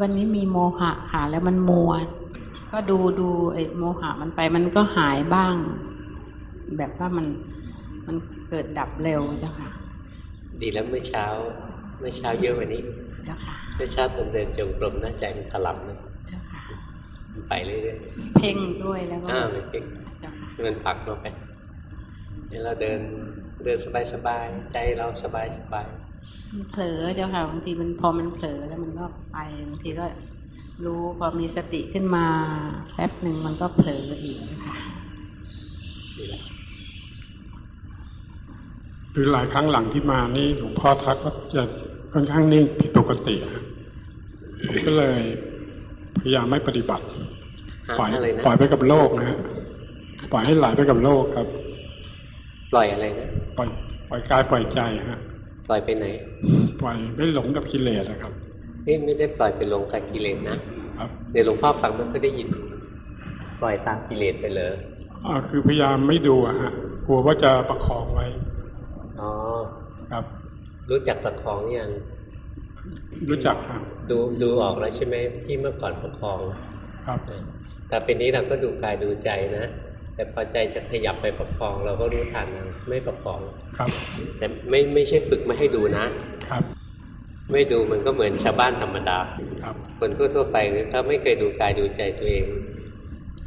วันนี้มีโมหะค่ะ แล้วมันมัว ก็ดูดูไอ้โมหะมันไปมันก็หายบ้าง แบบว่ามันมันเกิดดับเร็วเจ้าค่ะ ดีแล้วเมื่อเช้าเมื่อเช้าเยอะกว่านี้เจ้าค่ะเมื่อเช้าตอนเดินจงกรมหน้าใจมันถลับนะเจ้าค่ะมันไปเรื่อยเพ่งด้วยแล้วก็ๆอ่ามันเก่งเจ้าค่ะมันผลักเราไปเนี่ยเราเดินเดินสบายๆใจเราสบายสบาย มันเผลอเจ้าค่ะบางทีมันพอมันเผลอแล้วมันก็ไปบางทีก็รู้พอมีสติขึ้นมาแป๊บหนึ่งมันก็เผลออีกค่ะดีแล้วคือหลายครั้งหลังที่มานี่หลวงพ่อทักว่าจะค่อนข้างนิ่งผิดปกติครับผมก็เลยพยายามไม่ปฏิบัติหาปล่อยอะไรนะปล่อยไปกับโลกนะฮะปล่อยให้ไหลไปกับโลกครับ ปล่อยอะไรนะปล่อยปล่อยกายปล่อยใจฮะ ปล่อยไปไหน ปล่อยไม่หลงกับกิเลสนะครับนี่ไม่ได้ปล่อยไปลงกับกิเลสนะครับเดี๋ยวหลวงพ่อฟังมันก็ได้ยิน ปล่อยตามกิเลสไปเลยอ่าคือพยายามไม่ดูอะฮะกลัวว่าจะประคองไว้อ๋อครับ รู้จักประคองยังรู้จักครับดูดูออกแล้วใช่ไหมที่เมื่อก่อนประคอง ครับแต่เป็นนี้เราก็ดูกายดูใจนะ แต่พอใจจะขยับไปประคอง เราก็รู้ทันนะไม่ประคองครับ แต่ไม่ไม่ใช่ฝึกไม่ให้ดูนะครับ ไม่ดูมันก็เหมือนชาวบ้านธรรมดาครับคนทั่วๆไปถ้าไม่เคยดูกายดูใจตัวเอง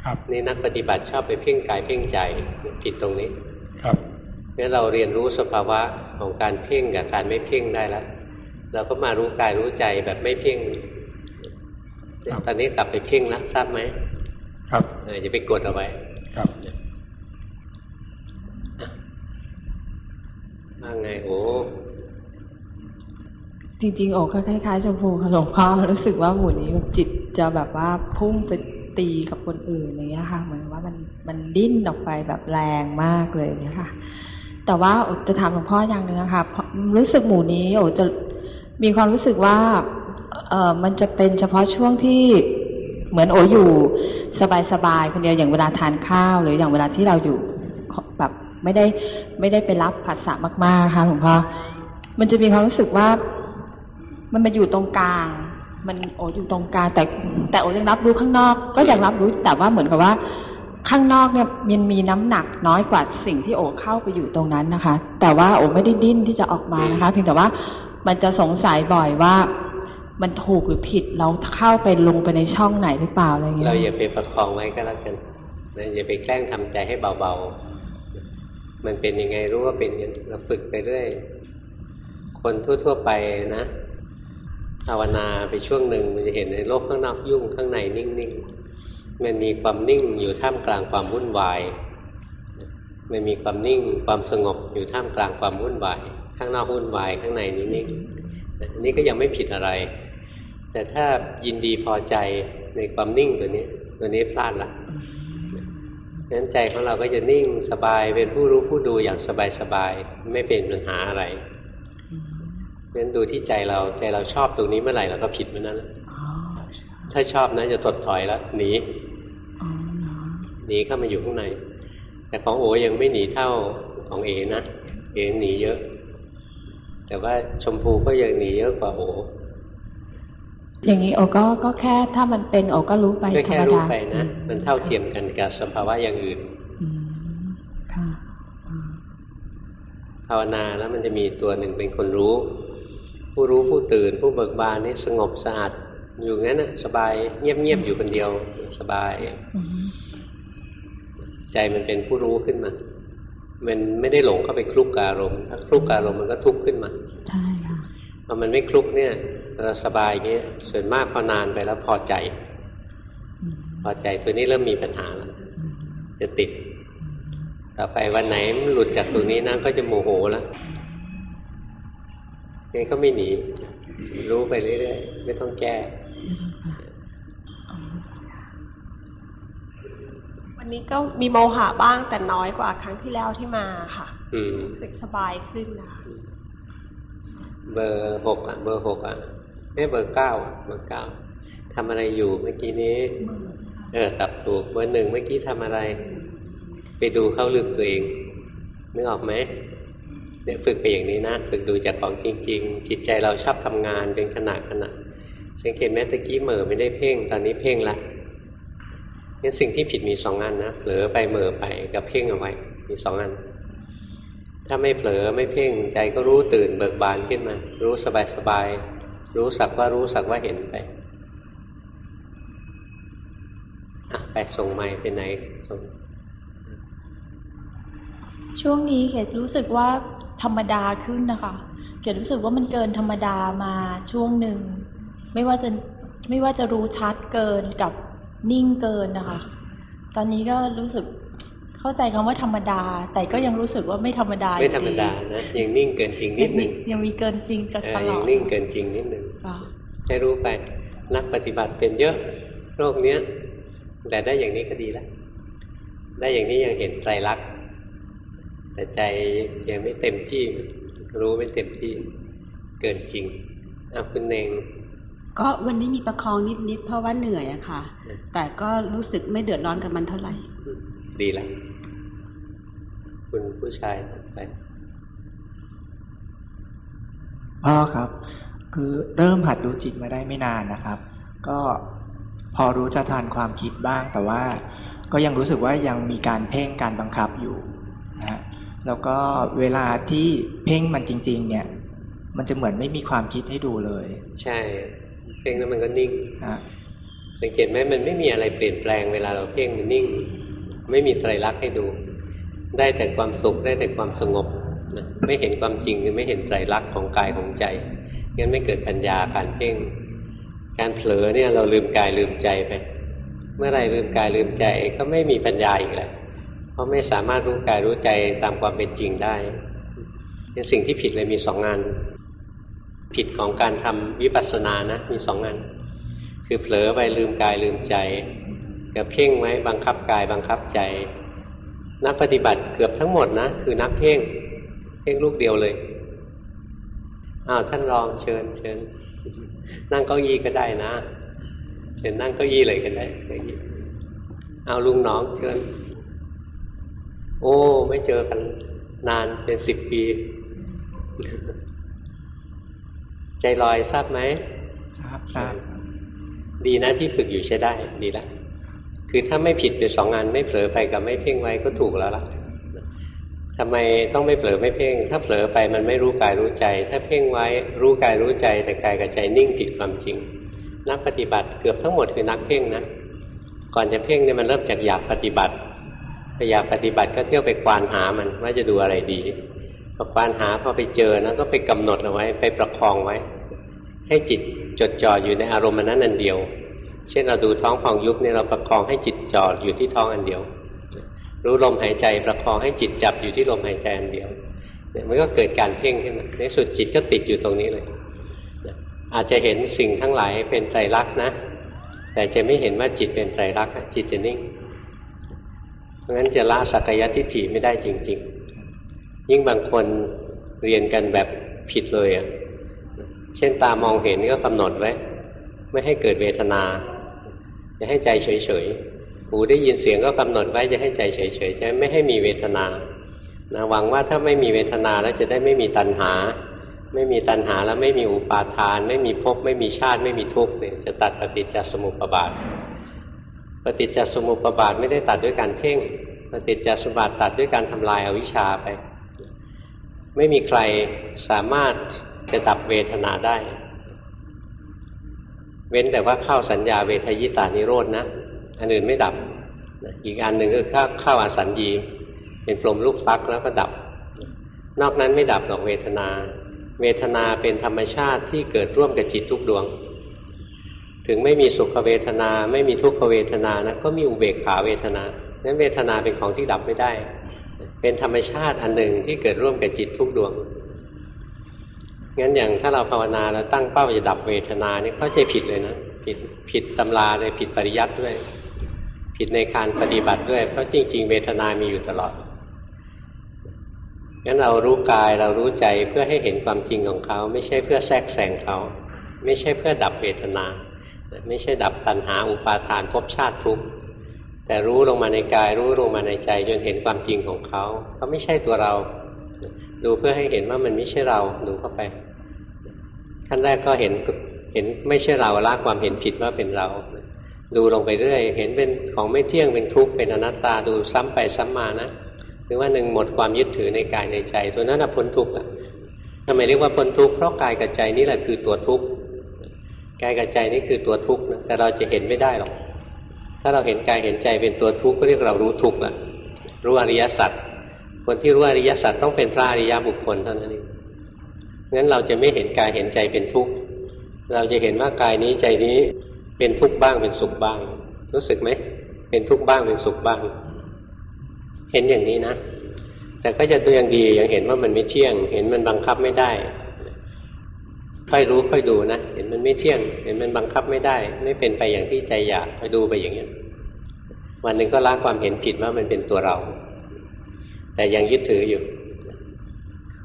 ครับนี่นักปฏิบัติชอบไปเพ่งกายเพ่งใจผิดตรงนี้ ครับเนี่ยเราเรียนรู้สภาวะของการเพ่งกับการไม่เพ่งได้แล้วเราก็มารู้กายรู้ใจแบบไม่เพ่งเนี่ยตอนนี้กลับไปเพ่งแล้วทราบไหมครับเอออย่าไปกดเอาไว้ ครับว่าไงโอ้จริงๆโอ้ก็คล้ายๆชมพูค่ะหลวงพ่อรู้สึกว่าหมู่นี้แบบจิตจะแบบว่าพุ่งไปตีกับคนอื่นอย่างเงี้ยค่ะ เหมือนว่ามันมันดิ้นออกไปแบบแรงมากเลยเนี่ยค่ะ แต่ว่าโอจะถามหลวงพ่ออย่างหนึ่งนะคะราะรู้สึกหมู่นี้โอจะมีความรู้สึกว่า เออมันจะเป็นเฉพาะช่วงที่เหมือนโออยู่ สบายๆคนเดียวอย่างเวลาทานข้าว หรืออย่างเวลาที่เราอยู่แบบไม่ได้ไม่ได้ไปรับผัสสะมากๆค่ะหลวงพ่อมันจะมีความรู้สึกว่า มันมาอยู่ตรงกลาง มันโออยู่ตรงกลางแต่ แต่โอยังรับรู้ข้างนอก ก็ยังรับรู้แต่ว่าเหมือนกับว่า ข้างนอกเนี่ยมันมีน้ำหนักน้อยกว่าสิ่งที่โอเข้าไปอยู่ตรงนั้นนะคะ แต่ว่าโอไม่ได้ดิ้นที่จะออกมานะคะเพียงแต่ว่ามันจะสงสัยบ่อยว่า มันถูกหรือผิดเราเข้าไปลงไปในช่องไหนหรือเปล่าอะไรเงี้ยเราอย่าไปประคองไว้ก็แล้วกันนะอย่าไปแกล้งทำใจให้เบาๆ มันเป็นยังไงรู้ว่าเป็นอย่างนั้เราฝึกไปเรื่อยคนทั่วๆไปนะภาวนาไปช่วงหนึ่งมันจะเห็นในโลกข้างนอกยุ่งข้างในนิ่งๆมันมีความนิ่งอยู่ท่ามกลางความวุ่นวายมันมีความนิ่งความสงบอยู่ท่ามกลางความวุ่นวายข้างนอกวุ่นวายข้างในนิ่งๆอันนี้ก็ยังไม่ผิดอะไร แต่ถ้ายินดีพอใจในความนิ่งตัวนี้ ตัวนี้พลาดละฉะนั้นใจของเราก็จะนิ่งสบายเป็นผู้รู้ผู้ดูอย่างสบายๆไม่เป็นปัญหาอะไรฉะนั้นดูที่ใจเราใจเราชอบตรงนี้เมื่อไหร่เราก็ผิดเมื่อนั้นแหละอ๋อถ้าชอบนะจะถดถอยแล้วหนีอ๋อหนีเข้ามาอยู่ข้างใน แต่ของโอยังไม่หนีเท่าของเอนะเอหนีเยอะ แต่ว่าชมพูก็ยังหนีเยอะกว่าโอ อย่างนี้โอก็ก็แค่ถ้ามันเป็นโอก็รู้ไปก็ธรแค่รมรู้ดาไปนะมันเท่าเทียมกันกับสภาวะอย่างอื่นอืมค่ะอืมภาวนาแล้วมันจะมีตัวหนึ่งเป็นคนรู้ ผู้รู้ผู้ตื่น ผู้เบิกบานนี่สงบสะอาดอยู่งั้นนะสบายเงียบๆอยู่คนเดียวสบายอืมใจมันเป็นผู้รู้ขึ้นมา มันไม่ได้หลงเข้าไปคลุกกับอารมณ์ถ้าคลุกกับอารมณ์มันก็ทุกข์ขึ้นมา ใช่ค่ะพอมันไม่คลุกเนี่ย เราสบายอย่างเงี้ยส่วนมากพอนานไปแล้วพอใจอืมพอใจตัวนี้เริ่มมีปัญหาแล้วอืมจะติด ต่อไปวันไหนมันหลุดจากตรงนี้นะก็จะโมโหแล้วงั้นก็ไม่หนี รู้ไปเรื่อยๆไม่ต้องแก้วันนี้ก็มีโมหะบ้างแต่น้อยกว่าครั้งที่แล้วที่มาค่ะอืมรู้สึกสบายขึ้นนะคะเบอร์หกอะ เบอร์หกอะ ไม่เบอร์เก้าเบอร์เก้าทำอะไรอยู่เมื่อกี้นี้ เออตับถูกเบอร์หนึ่งเมื่อกี้ทำอะไร ไปดูเข้าลึกตัวเองนึกออกไหมเนี่ยฝึกไปอย่างนี้นะฝึกดูจากของจริง ๆ จิตใจเราชอบทำงานเป็นขณะขณะสังเกตแม้ตะกี้เหม่อไม่ได้เพ่ง ตอนนี้เพ่งละงั้นสิ่งที่ผิดมีสองอันนะเผลอไปเหม่อไปกับเพ่งเอาไว้ มีสองอัน ถ้าไม่เผลอไม่เพ่งใจก็รู้ตื่นเบิกบานขึ้นมา รู้สบายสบาย รู้สักว่ารู้สักว่าเห็นไปไปส่งไม้ไปไหนส่งช่วงนี้เกดรู้สึกว่าธรรมดาขึ้นนะคะเกดรู้สึกว่ามันเกินธรรมดามาช่วงหนึ่งไม่ว่าจะไม่ว่าจะรู้ชัดเกินกับนิ่งเกินนะคะ ตอนนี้ก็รู้สึก เข้าใจคำว่าธรรมดา แต่ก็ยังรู้สึกว่าไม่ธรรมดาไม่ธรรมดานะยังนิ่งเกินจริงนิดหนึ่งยังมีเกินจริงกันเอตอลยัองดนิ่งเกินจริงนิดหนึ่งค่ะให้รู้ไปนักปฏิบัติเป็นเยอะโรคเนี้ยแต่ได้อย่างนี้ก็ดีแล้วได้อย่างนี้ยังเห็นไตรลักษณ์แต่ใจยังไม่เต็มที่ รู้ไม่เต็มที่เกินจริงเอาคุณเองก็วันนี้มีประคองนิดๆเพราะว่าเหนื่อยอะค่ะ แต่ก็รู้สึกไม่เดือดร้อนกับมันเท่าไหร่ ดีแล้ว คุณผู้ชายไปพ่อครับ คือเริ่มหัดดูจิตมาได้ไม่นานนะครับ ก็พอรู้จะทานความคิดบ้าง แต่ว่าก็ยังรู้สึกว่ายังมีการเพ่งการบังคับอยู่นะฮะแล้วก็เวลาที่เพ่งมันจริง ๆ เนี่ย มันจะเหมือนไม่มีความคิดให้ดูเลย ใช่ เพ่งแล้วมันก็นิ่งฮะสังเกตไหมมันไม่มีอะไรเปลี่ยนแปลงเวลาเราเพ่งมันนิ่ง ไม่มีไตรลักษณ์ให้ดู ได้แต่ความสุขได้แต่ความสงบนะไม่เห็นความจริงคือไม่เห็นไตรลักษณ์ของกายของใจงั้นไม่เกิดปัญญาการเพ่งการเผลอเนี่ยเราลืมกายลืมใจไป เมื่อไรลืมกายลืมใจก็ไม่มีปัญญาอีกแล้วเพราะไม่สามารถรู้กายรู้ใจตามความเป็นจริงได้เป็นสิ่งที่ผิดเลยมีสองงาน ผิดของการทำวิปัสสนานะมีสองงานคือเผลอไปลืมกายลืมใจกับเพ่งไว้บังคับกายบังคับใจ นักปฏิบัติเกือบทั้งหมดนะคือนักเพ่งเพ่งลูกเดียวเลยอ้าวท่านรองเชิญเชิญนั่งเก้าอี้ก็ได้นะเชิญนั่งเก้าอี้เลยก็ได้เก้าอี้เอาลุงหน้องเชิญโอ้ ไม่เจอกันนานเป็นสิบปี ใจลอยทราบไหมทราบทราบดีนะที่ฝึกอยู่ใช้ได้ ดีแล้ว คือถ้าไม่ผิดไปสองงานไม่เผลอไปกับไม่เพ่งไว้ก็ถูกแล้วล่ะทำไมต้องไม่เผลอไม่เพ่ง ถ้าเผลอไปมันไม่รู้กายรู้ใจ ถ้าเพ่งไว้รู้กายรู้ใจ แต่กายกับใจนิ่งผิดความจริง นักปฏิบัติเกือบทั้งหมดคือนักเพ่งนะ ก่อนจะเพ่งเนี่ยมันเริ่มจากอยากปฏิบัติพออยากปฏิบัติก็เที่ยวไปควานหามันว่าจะดูอะไรดีพอควานหาพอไปเจอนะก็ไปกำหนดเอาไว้ ไปประคองไว้ ให้จิตจดจ่ออยู่ในอารมณ์นั้นอันเดียว เช่นเราดูท้องฟองยุบเนี่ยเราประคองให้จิตจ่ออยู่ที่ท้องอันเดียว รู้ลมหายใจประคองให้จิตจับอยู่ที่ลมหายใจอันเดียวเนี่ยมันก็เกิดการเพ่งขึ้นมาในสุดจิตก็ติดอยู่ตรงนี้เลย อาจจะเห็นสิ่งทั้งหลายเป็นไตรลักษณ์นะ แต่จะไม่เห็นว่าจิตเป็นไตรลักษณ์จิตจะนิ่ง เพราะงั้นจะละสักยทิฏฐิไม่ได้จริง ๆ ยิ่งบางคนเรียนกันแบบผิดเลยอะ เช่นตามองเห็นก็กำหนดไว้ ไม่ให้เกิดเวทนา จะให้ใจเฉยๆหูได้ยินเสียงก็กำหนดไว้จะให้ใจเฉยๆจะไม่ให้มีเวทนานะหวังว่าถ้าไม่มีเวทนาแล้วจะได้ไม่มีตัณหา ไม่มีตัณหาแล้วไม่มีอุปาทาน ไม่มีภพไม่มีชาติไม่มีทุกข์เนี่ยจะตัดปฏิจจสมุปบาท ปฏิจจสมุปบาทไม่ได้ตัดด้วยการเพ่ง ปฏิจจสมุปบาทตัดด้วยการทำลายอาวิชชาไป ไม่มีใครสามารถจะดับเวทนาได้ เว้นแต่ว่าเข้าสัญญาเวทยิตานิโรธนะอันอื่นไม่ดับอีกอันหนึ่งก็เข้าเข้าอาสัญญี เป็นพรหมลูกฟักแล้วก็ดับ นอกนั้นไม่ดับหรอกเวทนา เวทนาเป็นธรรมชาติที่เกิดร่วมกับจิตทุกดวง ถึงไม่มีสุขเวทนา ไม่มีทุกขเวทนานะก็มีอุเบกขาเวทนานั้นเวทนาเป็นของที่ดับไม่ได้ เป็นธรรมชาติอันหนึ่งที่เกิดร่วมกับจิตทุกดวง งั้นอย่างถ้าเราภาวนาแล้วตั้งเป้าจะดับเวทนาเนี่ยเข้าใจผิดเลยนะผิดผิดตำราเลยผิดปริยัติด้วย ผิดในการปฏิบัติด้วย เพราะจริง ๆ เวทนามีอยู่ตลอดงั้นเรารู้กายเรารู้ใจเพื่อให้เห็นความจริงของเขา ไม่ใช่เพื่อแทรกแซงเขา ไม่ใช่เพื่อดับเวทนา ไม่ใช่ดับตัณหาอุปาทานภพชาติทุกข์แต่รู้ลงมาในกายรู้ลงมาในใจจนเห็นความจริงของเขาเขาไม่ใช่ตัวเรา ดูเพื่อให้เห็นว่ามันไม่ใช่เราดูเข้าไป ขั้นแรกก็เห็นเห็นไม่ใช่เราละความเห็นผิดว่าเป็นเรา ดูลงไปเรื่อย เห็นเป็นของไม่เที่ยงเป็นทุกข์เป็นอนัตตาดูซ้ำไปซ้ำมานะถึงว่าหนึ่งหมดความยึดถือในกายในใจ ตัวนั้นพ้นทุกข์ละทำไมเรียกว่าพ้นทุกข์เพราะกายกับใจนี่แหละคือตัวทุกข์กายกับใจนี่คือตัวทุกข์นะแต่เราจะเห็นไม่ได้หรอกถ้าเราเห็นกายเห็นใจเป็นตัวทุกข์ก็เรียกเรารู้ทุกข์ละรู้อริยสัจ คนที่รู้อริยสัจต้องเป็นพระอริยบุคคลเท่านั้นเองงั้นเราจะไม่เห็นกายเห็นใจเป็นทุกข์ เราจะเห็นว่ากายนี้ใจนี้เป็นทุกข์บ้างเป็นสุขบ้าง รู้สึกไหม เป็นทุกข์บ้างเป็นสุขบ้าง เห็นอย่างนี้นะ แต่ก็จะตัวยังดียังเห็นว่ามันไม่เที่ยง เห็นมันบังคับไม่ได้ ค่อยรู้ค่อยดูนะ เห็นมันไม่เที่ยง เห็นมันบังคับไม่ได้ ไม่เป็นไปอย่างที่ใจอยากค่อยดูไปอย่างเนี้ยวันหนึ่งก็ละความเห็นผิดว่ามันเป็นตัวเรา แต่ยังยึดถืออยู่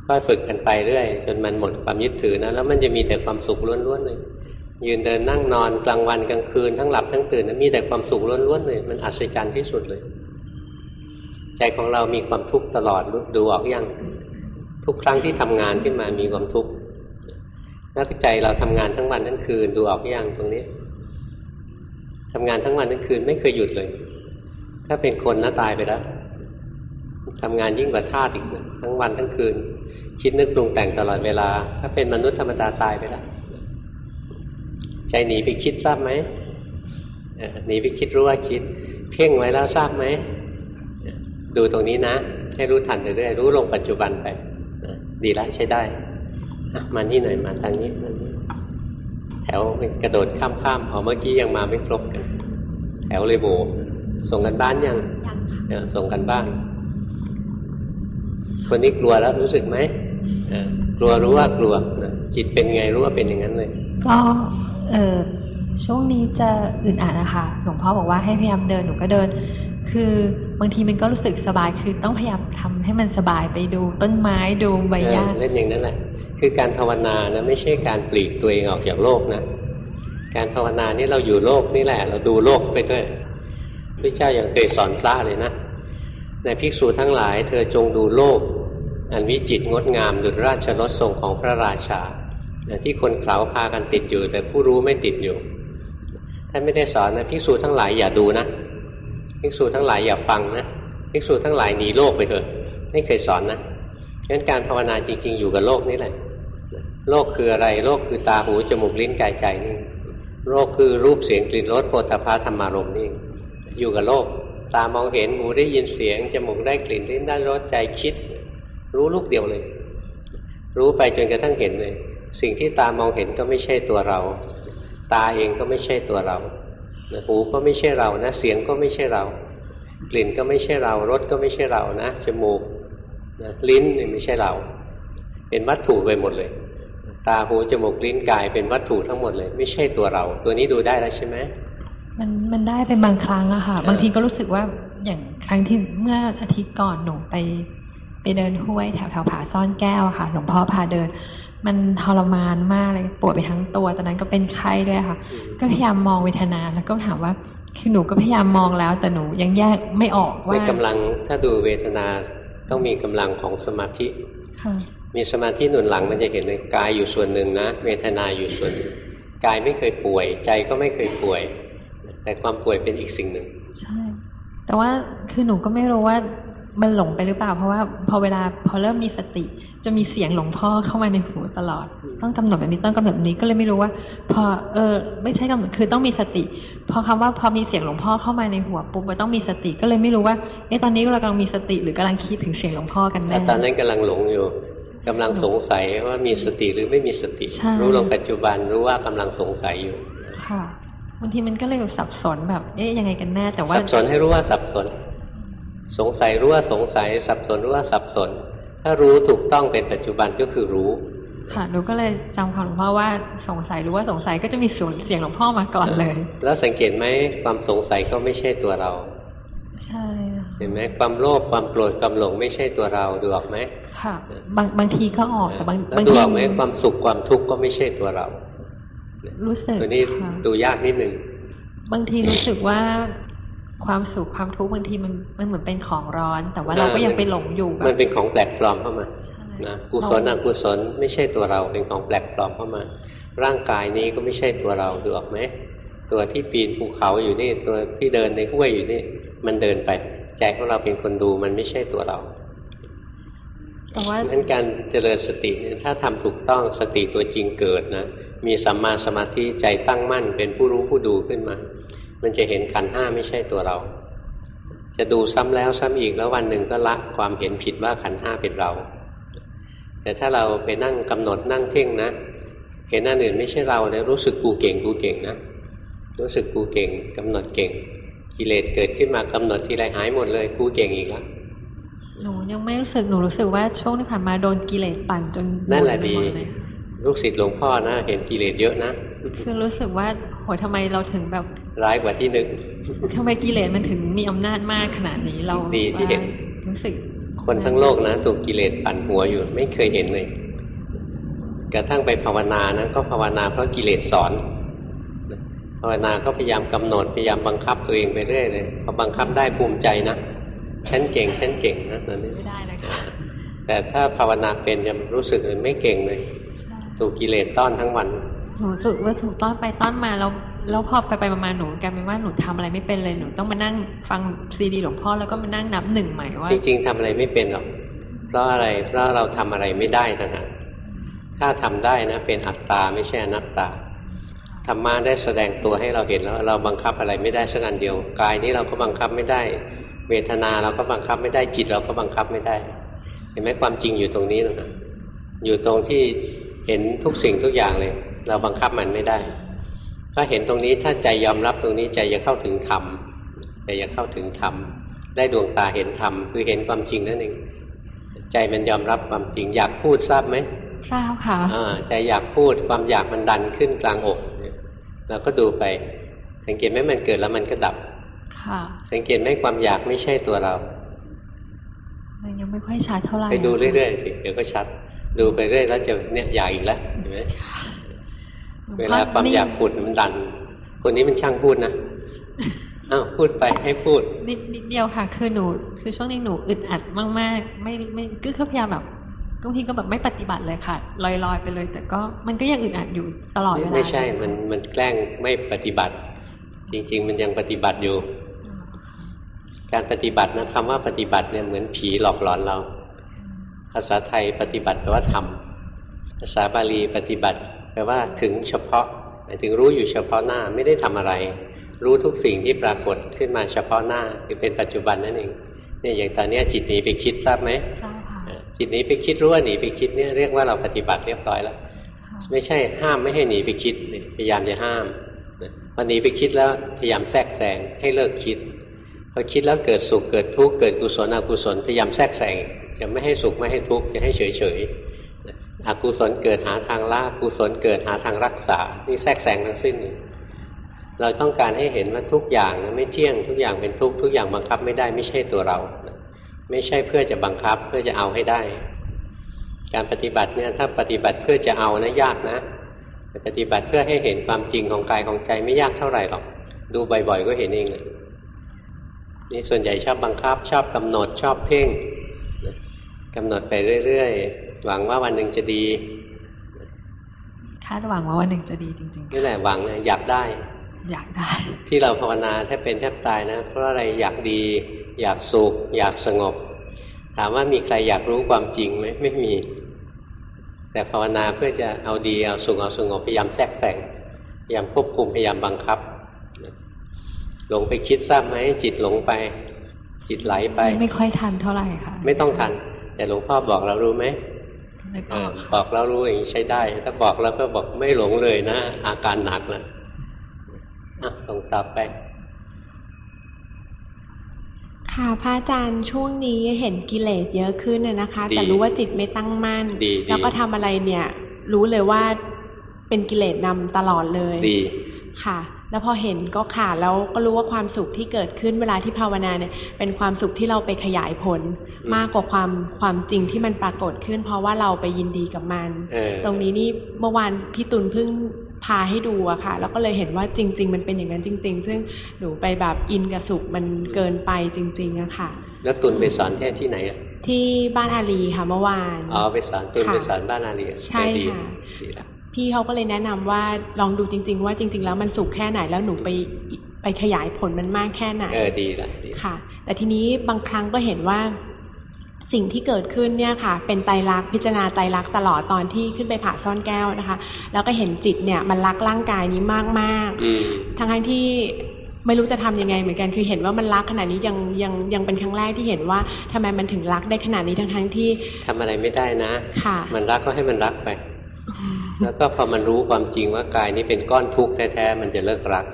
ค่อยฝึกกันไปเรื่อย จนมันหมดความยึดถือนะแล้วมันจะมีแต่ความสุขล้วนๆเลยยืนเดินนั่งนอนกลางวันกลางคืนทั้งหลับทั้งตื่นนะมีแต่ความสุขล้วนๆเลยมันอัศจรรย์ที่สุดเลย ใจของเรามีความทุกข์ตลอดดูออกอยังทุกครั้งที่ทำงานขึ้นมามีความทุกข์แล้วใจเราทำงานทั้งวันทั้งคืนดูออกอยังตรงนี้ทำงานทั้งวันทั้งคืนไม่เคยหยุดเลย ถ้าเป็นคนนะตายไปแล้ว ทำงานยิ่งกว่าทาสอีกทั้งวันทั้งคืน คิดนึกปรุงแต่งตลอดเวลา ถ้าเป็นมนุษย์ธรรมดาตายไปแล้วใจหนีไปคิดทราบไหมหนีไปคิดรู้ว่าคิด เพ่งไว้แล้วทราบไหมดูตรงนี้นะ ให้รู้ทันไปเรื่อยรู้ลงปัจจุบันไปดีแล้วใช้ได้มานี่หน่อยมาทางนี้แถวกระโดดข้ามข้ามพอเมื่อกี้ยังมาไม่ครบกัน แถวเลยโบส่งกันบ้านยังยังส่งกันบ้าน คนนี้กลัวแล้วรู้สึกไหมกลัวรู้ว่ากลัวจิตเป็นไงรู้ว่าเป็นอย่างนั้นเลย ก็เออช่วงนี้จะอึดอัดนะคะหลวงพ่อบอกว่าให้พยายามเดินหนูก็เดิน คือบางทีมันก็รู้สึกสบายคือต้องพยายามทำให้มันสบายไปดูต้นไม้ดูใบหญ้าเล่นอย่างนั้นแหละคือการภาวนานะไม่ใช่การปลีกตัวเองออกจากโลกนะการภาวนานี่เราอยู่โลกนี่แหละ เราดูโลกไปด้วยพระเจ้าอย่างเคยสอนพระเลยนะในภิกษุทั้งหลาย เธอจงดูโลก อันวิจิตงดงามดุจราชรถทรงของพระราชาที่คนเขาพากันติดอยู่ แต่ผู้รู้ไม่ติดอยู่ท่านไม่ได้สอนนะภิกษุทั้งหลายอย่าดูนะภิกษุทั้งหลายอย่าฟังนะภิกษุทั้งหลายหนีโลกไปเถอะไม่เคยสอนนะฉะนั้นการภาวนาจริง ๆ อยู่กับโลกนี่แหละ โลกคืออะไร โลกคือตาหูจมูกลิ้นกายใจนี่โลกคือรูปเสียงกลิ่นรสโผฏฐัพพะธรรมารมณ์นี่อยู่กับโลก ตามองเห็นหูได้ยินเสียงจมูกได้กลิ่นลิ้นได้รสใจคิด รู้ลูกเดียวเลย รู้ไปจนกระทั่งเห็นเลย สิ่งที่ตามองเห็นก็ไม่ใช่ตัวเรา ตาเองก็ไม่ใช่ตัวเราหูก็ไม่ใช่เรานะ เสียงก็ไม่ใช่เรา กลิ่นก็ไม่ใช่เรา รสก็ไม่ใช่เรานะ จมูกนะลิ้นนี่ไม่ใช่เรา เป็นวัตถุไปหมดเลย ตาหูจมูกลิ้นกายเป็นวัตถุทั้งหมดเลย ไม่ใช่ตัวเรา ตัวนี้ดูได้แล้วใช่ไหมมันมันได้เป็นบางครั้งอะค่ะ บางทีก็รู้สึกว่าอย่างครั้งที่เมื่ออาทิตย์ก่อนหนูไป ไปเดินห้วยแถวแถวผาซ่อนแก้วค่ะ หลวงพ่อพาเดิน มันทรมานมากเลยปวดไปทั้งตัวตอนนั้นก็เป็นไข้ด้วยค่ะ ก็พยายามมองเวทนาแล้วก็ถามว่าคือหนูก็พยายามมองแล้ว แต่หนูยังแยกไม่ออกว่าไม่กำลังถ้าดูเวทนาต้องมีกำลังของสมาธิมีสมาธิหนุนหลังมันจะเห็นเลยกายอยู่ส่วนหนึ่งนะเวทนาอยู่ส่วนกายไม่เคยป่วย ใจก็ไม่เคยป่วย แต่ความป่วยเป็นอีกสิ่งหนึ่งใช่แต่ว่าคือหนูก็ไม่รู้ว่า มันหลงไปหรือเปล่า เพราะว่าพอเวลาพอเริ่มมีสติ จะมีเสียงหลวงพ่อเข้ามาในหูตลอด ต้องกำหนดแบบนี้ต้องกำหนดแบบนี้ก็เลยไม่รู้ว่า พอเออ ไม่ใช่กำหนดคือต้องมีสติ พอคำว่าพอมีเสียงหลวงพ่อเข้ามาในหัวปุ๊บมันต้องมีสติก็เลยไม่รู้ว่าเอ๊ะตอนนี้เรากำลังมีสติหรือกำลังคิดถึงเสียงหลวงพ่อกันแน่ตอนนั้นกำลังหลงอยู่กำลังสงสัยว่ามีสติหรือไม่มีสติ รู้ลงปัจจุบันรู้ว่ากำลังสงสัยอยู่ ค่ะบางทีมันก็เลยสับสนแบบ เอ๊ะยังไงกันแน่แต่ว่าสับสนให้รู้ว่าสับสน สงสัยรู้ว่าสงสัย สับสนรู้ว่าสับสน ถ้ารู้ถูกต้องเป็นปัจจุบันก็คือรู้ค่ะหนูก็เลยจำคำหลวงพ่อว่าสงสัยรู้ว่าสงสัยก็จะมีสูนเสียงหลวงพ่อมาก่อนเลย แล้วสังเกตไหมความสงสัยก็ไม่ใช่ตัวเรา ใช่เห็นไหมความโลภความโกรธความหลงไม่ใช่ตัวเราดูออกไหมค่ะ บางบางทีก็ออกแต่บางบางทีดูออกไหมความสุขความทุกข์ก็ไม่ใช่ตัวเรา รู้สึกตัวนี้ดูยากนิดหนึ่งบางทีรู้สึกว่า ความสุขความทุกข์บางทีมันมันเหมือนเป็นของร้อน แต่ว่าเราก็ยังไปหลงอยู่มันเป็นของแปลกปลอมเข้ามานะกุศลอกุศลไม่ใช่ตัวเราเป็นของแปลกปลอมเข้ามา ร่างกายนี้ก็ไม่ใช่ตัวเราดูออกไหมตัวที่ปีนภูเขาอยู่นี่ตัวที่เดินในห้วยอยู่นี่มันเดินไปใจของเราเป็นคนดูมันไม่ใช่ตัวเราแต่ว่างั้นการเจริญสติเนี่ยถ้าทำถูกต้องสติตัวจริงเกิดนะมีสัมมาสมาธิใจตั้งมั่นเป็นผู้รู้ผู้ดูขึ้นมา มันจะเห็นขันธ์ห้าไม่ใช่ตัวเรา จะดูซ้ำแล้วซ้ำอีกแล้ววันหนึ่งก็ละความเห็นผิดว่าขันธ์ห้าเป็นเรา แต่ถ้าเราไปนั่งกำหนดนั่งเพ่งนะ เห็นอันอื่นไม่ใช่เราเนี่ยรู้สึกกูเก่งกูเก่งนะ รู้สึกกูเก่งกำหนดเก่ง กิเลสเกิดขึ้นมากำหนดทีไรหายหมดเลยกูเก่งอีกแล้วหนูยังไม่รู้สึกหนูรู้สึกว่าช่วงที่ผ่านมาโดนกิเลสปั่นจนนั่นแหละไปดีมเลยลูกศิษย์หลวงพ่อนะ เห็นกิเลสเยอะนะคือรู้สึกว่าโหยทำไมเราถึงแบบ ร้ายกว่าที่นึกทำไมกิเลสมันถึงมีอำนาจมากขนาดนี้เราดีที่เห็นว่ารู้สึก คนทั้งโลกนะถูกกิเลสปั่นหัวอยู่ไม่เคยเห็นเลยกระทั่งไปภาวนานะก็ภาวนาเพราะกิเลสสอนภาวนาก็พยายามกำหนดพยายามบังคับตัวเองไปเรื่อยเลยพอบังคับได้ภูมิใจนะฉันเก่งฉันเก่งนะตอนนี้ไม่ได้เลยค่ะแต่ถ้าภาวนาเป็นจะรู้สึกเลยไม่เก่งเลย ถูกกิเลสต้อนทั้งวัน หนูรู้สึกว่าถูกต้อนไปต้อนมาแล้วแล้วพอไปไปมาๆหนูกลายเป็นว่าหนูทำอะไรไม่เป็นเลยหนูต้องมานั่งฟังซีดีหลวงพ่อแล้วก็มานั่งนับหนึ่งใหม่ว่าจริงๆทำอะไรไม่เป็นหรอกเพราะอะไรเพราะเราทำอะไรไม่ได้นะฮะถ้าทำได้นะ เป็นอัตตาไม่ใช่อนัตตาธรรมะได้แสดงตัวให้เราเห็นแล้วเราบังคับอะไรไม่ได้สักอันเดียวกายนี้เราก็บังคับไม่ได้ เวทนาเราก็บังคับไม่ได้จิตเราก็บังคับไม่ได้ เห็นไหมความจริงอยู่ตรงนี้นะฮะอยู่ตรงที่ เห็นทุกสิ่งทุกอย่างเลย เราบังคับมันไม่ได้ถ้าเห็นตรงนี้ถ้าใจยอมรับตรงนี้ใจจะเข้าถึงธรรมใจจะเข้าถึงธรรมได้ดวงตาเห็นธรรมคือเห็นความจริงนั่นเองใจมันยอมรับความจริงอยากพูดทราบไหมทราบค่ะอ่าใจอยากพูดความอยากมันดันขึ้นกลางอกเนี่ยเราก็ดูไป สังเกตไหมมันเกิดแล้วมันก็ดับ ค่ะ สังเกตไหมความอยากไม่ใช่ตัวเรามันยังไม่ค่อยชัดเท่าไหร่ไปดูเรื่อยๆสิเดี๋ยวก็ชัด ดูไปเรื่อยแล้วจะเนี่ยอยากอีกแล้วเห็นไหมๆเวลาความอยากพูดมันดัน คนนี้มันช่างพูดนะอ้าวพูดไปให้พูด นิดนิดเดียวค่ะ คือหนู คือช่วงนี้หนูอึดอัดมากๆ ไม่ไม่ก็พยายามแบบบางทีก็แบบไม่ปฏิบัติเลยค่ะลอยๆไปเลย แต่ก็มันก็ยังอึดอัดอยู่ตลอดเวลาไม่ใช่ มันมันแกล้งไม่ปฏิบัติ จริง ๆ มันยังปฏิบัติอยู่ การปฏิบัตินะคำว่าปฏิบัติเนี่ยเหมือนผีหลอกหลอนเรา ภาษาไทยปฏิบัติแปลว่าทำภาษาบาลีปฏิบัติแปลว่าถึงเฉพาะหมายถึงรู้อยู่เฉพาะหน้าไม่ได้ทำอะไร รู้ทุกสิ่งที่ปรากฏขึ้นมาเฉพาะหน้าคือเป็นปัจจุบันนั่นเองเนี่ยอย่างตอนเนี้ยจิตหนีไปคิดทราบไหมใช่ค่ะจิตหนีไปคิดรู้ว่าหนีไปคิดเนี่ยเรียกว่าเราปฏิบัติเรียบร้อยแล้วไม่ใช่ห้ามไม่ให้หนีไปคิดเนี่ยพยายามจะห้ามนะพอหนีไปคิดแล้วพยายามแทรกแซงให้เลิกคิดพอคิดแล้วเกิดสุขเกิดทุกข์เกิดกุศลอกุศลพยายามแทรกแซง จะไม่ให้สุขไม่ให้ทุกข์จะให้เฉยเฉยๆนะอกุศลเกิดหาทางละกุศลเกิดหาทางรักษา นี่แทรกแซงทั้งสิ้น เราต้องการให้เห็นว่าทุกอย่างไม่เที่ยงทุกอย่างเป็นทุกข์ทุกอย่างบังคับไม่ได้ไม่ใช่ตัวเรา ไม่ใช่เพื่อจะบังคับเพื่อจะเอาให้ได้ การปฏิบัติเนี่ยถ้าปฏิบัติเพื่อจะเอานะยากนะแต่ปฏิบัติเพื่อให้เห็นความจริงของกายของใจไม่ยากเท่าไหร่หรอก ดูบ่อยๆก็เห็นเองเลยนี่ส่วนใหญ่ชอบบังคับ ชอบกำหนดชอบเพ่ง กำหนดไปเรื่อยๆ หวังว่าวันหนึ่งจะดี คาดหวังว่าวันหนึ่งจะดีจริงนี่แหละหวังนะอยากได้ๆอยากได้ ที่เราภาวนาแทบเป็นแทบตายนะ เพราะอะไรอยากดี อยากสุข อยากสงบ ถามว่ามีใครอยากรู้ความจริงไหมไม่มี แต่ภาวนาเพื่อจะเอาดีเอาสุขเอาสงบพยายามแทรกแต่งพยายามควบคุมพยายามบังคับหลงไปคิดทราบไหมจิตหลงไป จิตไหลไป ไม่ค่อยทันเท่าไหร่ค่ะ ไม่ต้องทัน แต่หลวงพ่อบอกเรารู้ไหมนึกออ่าอกบอกแล้วรู้อย่างนี้ใช้ได้ ถ้าบอกแล้วก็บอกไม่หลงเลยนะ อาการหนักนะอะส่งต่อไป ค่ะพระอาจารย์ช่วงนี้เห็นกิเลสเยอะขึ้นน่ะนะคะดีแต่รู้ว่าจิตไม่ตั้งมั่นดีดีแล้วก็ทำอะไรเนี่ย รู้เลยว่าเป็นกิเลสนำตลอดเลยดีค่ะ แล้วพอเห็นก็ค่ะแล้วก็รู้ว่าความสุขที่เกิดขึ้นเวลาที่ภาวนาเนี่ย เป็นความสุขที่เราไปขยายผลอืมมากกว่าความความจริงที่มันปรากฏขึ้น เพราะว่าเราไปยินดีกับมันเออตรงนี้นี่เมื่อวานพี่ตุลเพิ่งพาให้ดูอะค่ะ แล้วก็เลยเห็นว่าจริง ๆ มันเป็นอย่างนั้นจริง ๆ ซึ่งหนูไปแบบอินกับสุขมันเกินไปจริง ๆอะค่ะ แล้วตุนไปสอนแค่ที่ไหนอะที่บ้านอาลีค่ะเมื่อวานอ๋อไปสอนตุนค่ะไปสอนบ้านอาเรียใช่ดีค่ะดีละ พี่เขาก็เลยแนะนำว่าลองดูจริง ๆ ว่าจริง ๆ แล้วมันสุขแค่ไหนแล้วหนูไปไปขยายผลมันมากแค่ไหนเออดีละดีค่ะ แต่ทีนี้บางครั้งก็เห็นว่าสิ่งที่เกิดขึ้นเนี่ยค่ะ เป็นไตรลักษณ์พิจารณาไตรลักษณ์ตลอดตอนที่ขึ้นไปผ่าซ่อนแก้วนะคะ แล้วก็เห็นจิตเนี่ย มันรักร่างกายนี้มากอืมๆทั้งๆที่ไม่รู้จะทำยังไงเหมือนกันคือเห็นว่ามันรักขนาดนี้ยังยังยังเป็นครั้งแรกที่เห็นว่าทำไมมันถึงรักได้ขนาดนี้ทั้งๆที่ทำอะไรไม่ได้นะ ค่ะ มันรักก็ให้มันรักไป แล้วก็พอมันรู้ความจริงว่ากายนี้เป็นก้อนทุกข์แท้ๆมันจะเลิกรัก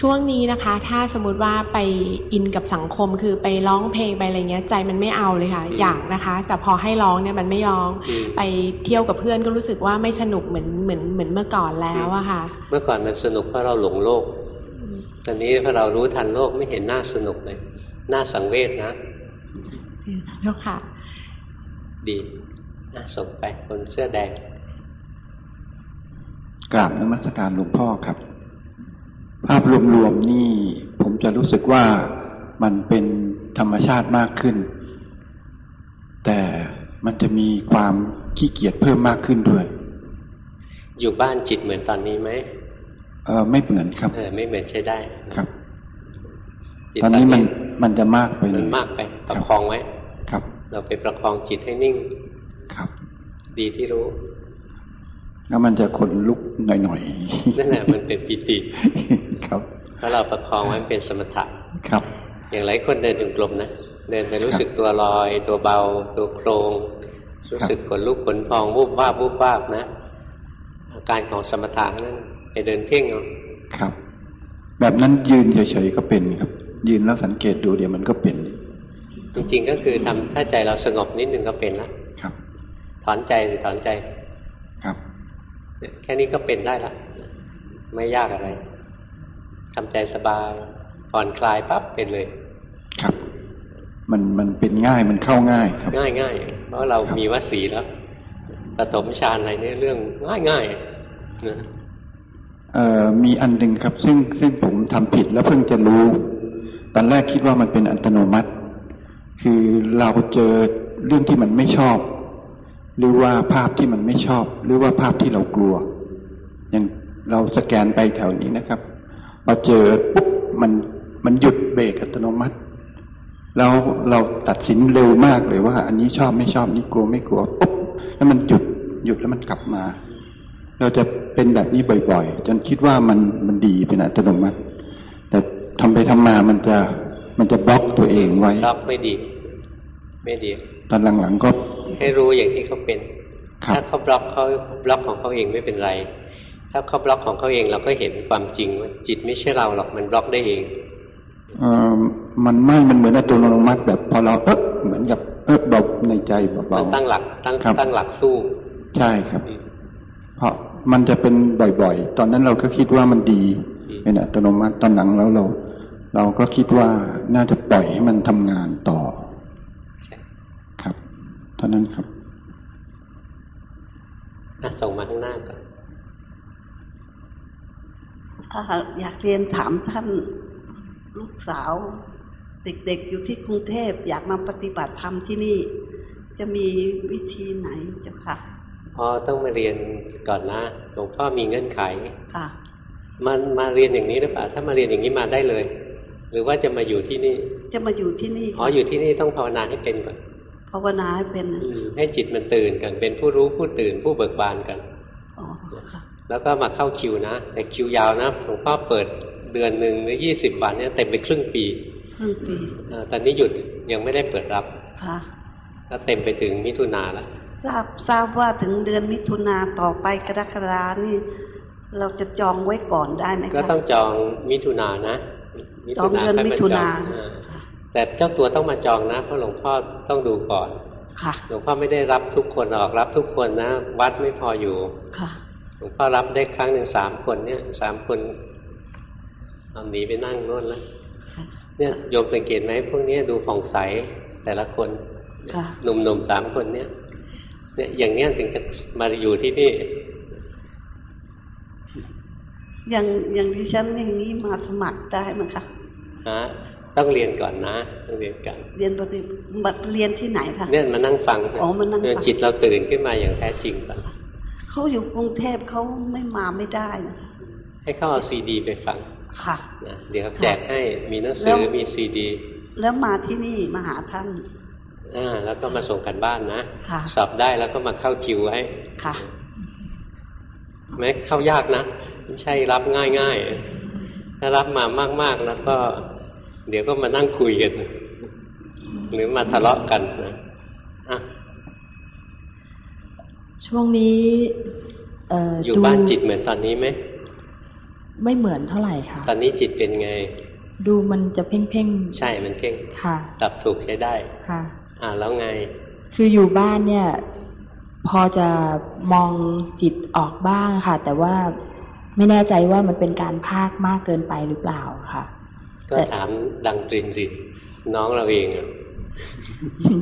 ช่วงนี้นะคะ ถ้าสมมติว่าไปอินกับสังคมคือไปร้องเพลงไปอะไรเงี้ย ใจมันไม่เอาเลยค่ะอืมอยากนะคะ แต่พอให้ร้องเนี่ยมันไม่ร้องอืมไปเที่ยวกับเพื่อนก็รู้สึกว่าไม่สนุกเหมือนเหมือนเหมือนเมื่อก่อนแล้วอะค่ะ เมื่อก่อนมันสนุกเพราะเราหลงโลกตอนนี้พอเรารู้ทันโลกไม่เห็นน่าสนุกเลยน่าสังเวชนะเจ้าค่ะ ดีน่าส่งไปคนเสื้อแดง กราบนมัสการหลวงพ่อครับ ภาพรวมๆนี่ ผมจะรู้สึกว่ามันเป็นธรรมชาติมากขึ้น แต่มันจะมีความขี้เกียจเพิ่มมากขึ้นด้วย อยู่บ้านจิตเหมือนตอนนี้ไหมเออไม่เหมือนครับเออไม่เหมือนใช้ได้ครับจิตตอนนี้มันมันจะมากไปเลมันยมากไปประคองไว้ ครับ เราไปประคองจิตให้นิ่ง ครับ ดีที่รู้ แล้วมันจะขนลุกหน่อยๆนั่นแหละมันเป็นปิติครับเพราะเราประคองไว้เป็นสมถะครับ อย่างหลายคนเดินถึงกลมนะเดินไปรู้สึกตัวลอย ตัวเบา ตัวโครงรู้สึกขนลุกขนพองวูบวาบวูบวาบนะอาการของสมถะนั่นไปเดินเพ่งเอาครับ แบบนั้นยืนเฉยๆก็เป็นครับ ยืนแล้วสังเกตดูเดี๋ยวมันก็เป็น จริงๆก็คือทำถ้าใจเราสงบนิดนึงก็เป็นละครับ ถอนใจหรือถอนใจ ครับเนี่ย แค่นี้ก็เป็นได้ละไม่ยากอะไรทำใจสบายผ่อนคลายปั๊บเป็นเลย ครับ มันมันเป็นง่ายมันเข้าง่ายครับ ง่ายง่ายๆเพราะเรามีวสีแล้วปฐมฌานอะไรเนี่ยเรื่องง่ายง่ายๆนะเอ่อมีอันหนึ่งครับ ซึ่งซึ่งผมทำผิดแล้วเพิ่งจะรู้ ตอนแรกคิดว่ามันเป็นอัตโนมัติ คือเราเจอเรื่องที่มันไม่ชอบ หรือว่าภาพที่มันไม่ชอบ หรือว่าภาพที่เรากลัว อย่างเราสแกนไปแถวนี้นะครับพอเจอปุ๊บมันมันหยุดเบรกอัตโนมัติ แล้วเราตัดสินเร็วมากเลยว่า อันนี้ชอบไม่ชอบนี่กลัวไม่กลัวปุ๊บแล้วมันหยุดหยุดแล้วมันกลับมา เราจะเป็นแบบนี้บ่อยๆ จนคิดว่ามันมันดีเป็นอัตโนมัติ แต่ทำไปทำมามันจะมันจะบล็อกตัวเองไว้ล็อกไม่ดี ไม่ดี ตอนหลังๆก็ ให้รู้อย่างที่เขาเป็นครับถ้าเขาบล็อกเขาบล็อกของเขาเองไม่เป็นไร ถ้าเขาบล็อกของเขาเองเราก็เห็นความจริงว่าจิตไม่ใช่เราหรอกมันบล็อกได้เองเออมันไม่มันเหมือนอัตโนมัติแบบพอเราเอ๊ะเหมือนกับเอ๊ะเบาในใจเบามันตั้งหลักตั้งครับตั้งหลักสู้ๆใช่ครับอืมเพราะมันจะเป็นบ่อยๆ ตอนนั้นเราก็คิดว่ามันดีอืมเป็นอัตโนมัติตอนหลังแล้วเรา เราก็คิดว่าน่าจะปล่อยให้มันทำงานต่อใช่ครับ เท่านั้นครับอะส่งมาข้างหน้าก่อนอ่าอยากเรียนถามท่านลูกสาว เด็กๆอยู่ที่กรุงเทพอยากมาปฏิบัติธรรมที่นี่ จะมีวิธีไหนเจ้าค่ะอ๋อต้องมาเรียนก่อนนะหลวงพ่อมีเงื่อนไขค่ะมันมาเรียนอย่างนี้หรือเปล่าถ้ามาเรียนอย่างนี้มาได้เลย หรือว่าจะมาอยู่ที่นี่ จะมาอยู่ที่นี่อ๋ออยู่ที่นี่ต้องภาวนาให้เป็นก่อน ภาวนาให้เป็นนะอืมให้จิตมันตื่นกันเป็นผู้รู้ผู้ตื่นผู้เบิกบานกันอ๋อค่ะแล้วก็มาเข้าคิวนะ แต่คิวยาวนะหลวงพ่อเปิดเดือนหนึ่งหรือยี่สิบวันเนี่ยเต็มไปครึ่งปีครึ่งปีเอ่อตอนนี้หยุดยังไม่ได้เปิดรับค่ะก็เต็มไปถึงมิถุนาแล้วทราบทราบว่าถึงเดือนมิถุนาต่อไปกรกฎานี่ เราจะจองไว้ก่อนได้ไหมคะก็ต้องจองมิถุนานะจองเดือนค่ยมิมาถุจนาองเออ แต่เจ้าตัวต้องมาจองนะเพราะหลวงพ่อต้องดูก่อนค่ะหลวงพ่อไม่ได้รับทุกคนออกรับทุกคนนะ วัดไม่พออยู่ค่ะหลวงพ่อรับได้ครั้งหนึ่งสามคนเนี่ยสามคนเอาหนีไปนั่งโน่นแล้วเนี่ยโยมสังเกตไหมพวกเนี้ยดูผ่องใสแต่ละคนค่ะหนุ่มๆสามคนเนี่ย เนี่ยอย่างเนี้ยถึงจะมาอยู่ที่นี่อย่างอย่างดิฉันอย่างนี้มาสมัครได้ไหมคะฮะ ต้องเรียนก่อนนะต้องเรียนก่อนเรียนปฏิบัติเรียนที่ไหนคะเนี่ยมานั่งฟังอ๋อมานั่งฟังเออจิตเราตื่นขึ้นมาอย่างแท้จริงก่อนเขาอยู่กรุงเทพเขาไม่มาไม่ได้นะคะให้เขาเอาซีดีไปฟังค่ะนะเดี๋ยวแจกให้มีหนังแล้สืวอมีซีดี แล้วมาที่นี่มาหาท่านอ่าแล้วก็มาส่งกันบ้านนะค่ะสอบได้แล้วก็มาเข้าคิวไว้ค่ะแม้เข้ายากนะไม่ใช่รับง่ายๆถ้ารับมามากๆแล้วก็ เดี๋ยวก็มานั่งคุยกัน หรือมาทะเลาะกันนะอะช่วงนี้ เอ่ออยู่ดูบ้านจิตเหมือนตอนนี้ไหมไม่เหมือนเท่าไหร่ค่ะ ตอนนี้จิตเป็นไง ดูมันจะเพ่งเพ่งใช่มันเพ่งๆค่ะตับถูกใช้ได้ค่ะ อ่าแล้วไง คืออยู่บ้านเนี่ย พอจะมองจิตออกบ้างค่ะ แต่ว่าไม่แน่ใจว่ามันเป็นการพากมากเกินไปหรือเปล่าค่ะ ก็ถามดังตรินสิน้องเราเองอะ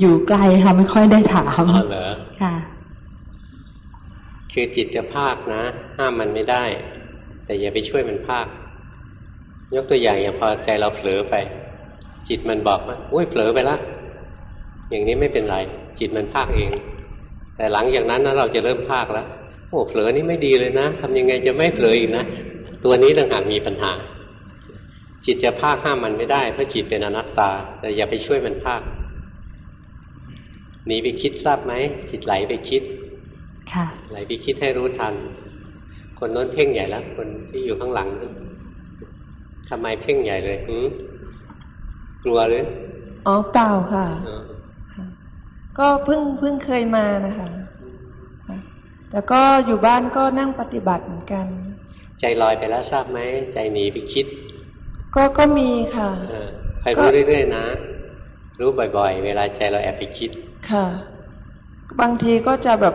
อยู่ไกลค่ะไม่ค่อยได้ถามอ๋อเหรอค่ะ คือจิตจะภาคนะ ห้ามมันไม่ได้ แต่อย่าไปช่วยมันภาค ยกตัวอย่างอย่างพอใจเราเผลอไป จิตมันบอกว่าอุ้ยเผลอไปละอย่างนี้ไม่เป็นไร จิตมันภาคเอง แต่หลังจากนั้นนะเราจะเริ่มภาคแล้วโอ้เผลอนี่ไม่ดีเลยนะทำยังไงจะไม่เผลออีกนะตัวนี้ต่างหากมีปัญหา จิตจะภาคห้ามมันไม่ได้เพราะจิตเป็นอนัตตา แต่อย่าไปช่วยมันภาคหนีไปคิดทราบไหมจิตไหลไปคิด ค่ะ ไหลไปคิดให้รู้ทัน คนโน้นเพ่งใหญ่แล้วคนที่อยู่ข้างหลังนั่นทำไมเพ่งใหญ่เลยหืมกลัวหรืออ๋อเปล่าค่ะเออก็เพิ่งเพิ่งเคยมานะคะค่ะแล้วก็อยู่บ้านก็นั่งปฏิบัติเหมือนกัน ใจลอยไปแล้วทราบไหมใจหนีไปคิด ก็ก็มีค่ะเออใครรู้เรื่อยๆนะ รู้บ่อยๆ เวลาใจเราแอบไปคิด ค่ะ บางทีก็จะแบบ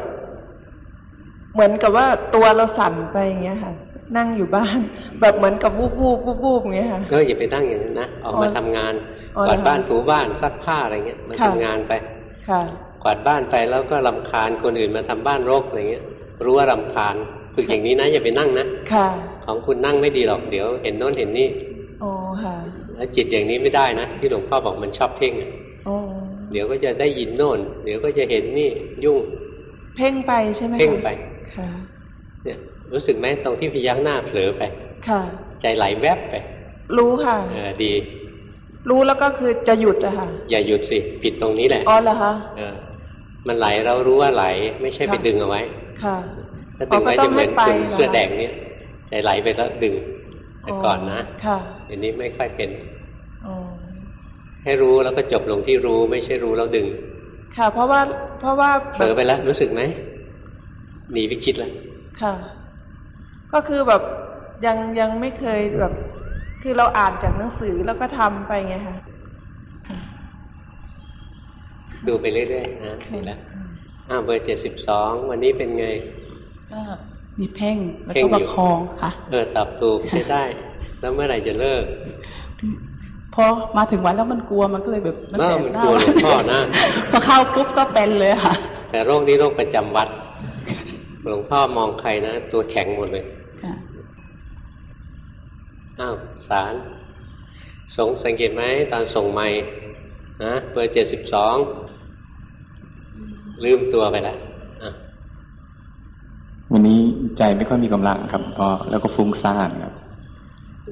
เหมือนกับว่าตัวเราสั่นไปอย่างเงี้ยค่ะ นั่งอยู่บ้าน แบบเหมือนกับวูบวูบวูบวูบอย่างเงี้ยค่ะก็อย่าไปตั้งอย่างนั้นนะออกมาอ๋อทำงานอ๋อกวาดเหรอบ้านถูบ้านซักผ้าอะไรเงี้ยมาค่ะทำงานไป ค่ะ กวาดบ้านไปแล้วก็รำคาญคนอื่นมาทำบ้านรกอะไรเงี้ย รู้ว่ารำคาญฝึกอย่างนี้นะอย่าไปนั่งนะค่ะ ของคุณนั่งไม่ดีหรอกเดี๋ยว เห็นโน้นเห็นนี่ อ๋อค่ะแล้วจิตอย่างนี้ไม่ได้นะที่หลวงพ่อบอกมันชอบเพ่งอะอ๋อเดี๋ยวก็จะได้ยินโน่น เดี๋ยวก็จะเห็นนี่ยุ่ง เพ่งไปใช่ไหมคะเพ่งไปค่ะเนี่ยรู้สึกไหมตรงที่พยักหน้าเผลอไป ค่ะ ใจไหลแวบไป รู้ค่ะเออดี รู้แล้วก็คือจะหยุดอะค่ะ อย่าหยุดสิผิดตรงนี้แหละอ๋อเหรอคะเออมันไหลเรารู้ว่าไหล ไม่ใช่ไปค่ะดึงเอาไว้ ค่ะถ้าดึงไว้อ๋อก็ต้จะองเหมือนให้ไปคนเหรอเสื้อแดงเนี่ยใจไหลไปแล้วดึง แต่ก่อนนะค่ะเดี๋ยวนี้ไม่ค่อยเป็นอ๋อให้รู้แล้วก็จบลงที่รู้ไม่ใช่รู้แล้วดึง ค่ะ เพราะว่า เพราะว่าเผลอไปแล้วรู้สึกไหมหนีไปคิดแล้วค่ะ ก็คือแบบยังยังไม่เคยแบบ คือเราอ่านจากหนังสือแล้วก็ทำไปไงคะดูไปเรื่อยๆนะดีแล้วอ้าวเบอร์เจ็ดสิบสองวันนี้เป็นไงก็ มีเพ่งแล้วเพ่งก็อยู่ประคองค่ะ เออตอบถูกใช้ได้ แล้วเมื่อไหร่จะเลิกพอมาถึงวันแล้วมันกลัวมันก็เลยแบบเออแสบมันหากลัวหลวงพ่อนะพอเข้าปุ๊บก็เป็นเลยค่ะ แต่โรคนี้โรคประจำวัดหลวงพ่อมองใครนะตัวแข็งหมดเลยค่ะอ้าวสารสงสังเกตไหมตอนส่งไม้นะเบอร์เจ็ดสิบสองลืมตัวไปแล้วอะ วันนี้ใจไม่ค่อยมีกำลังครับพอแล้วก็ฟุ้งซ่านครับ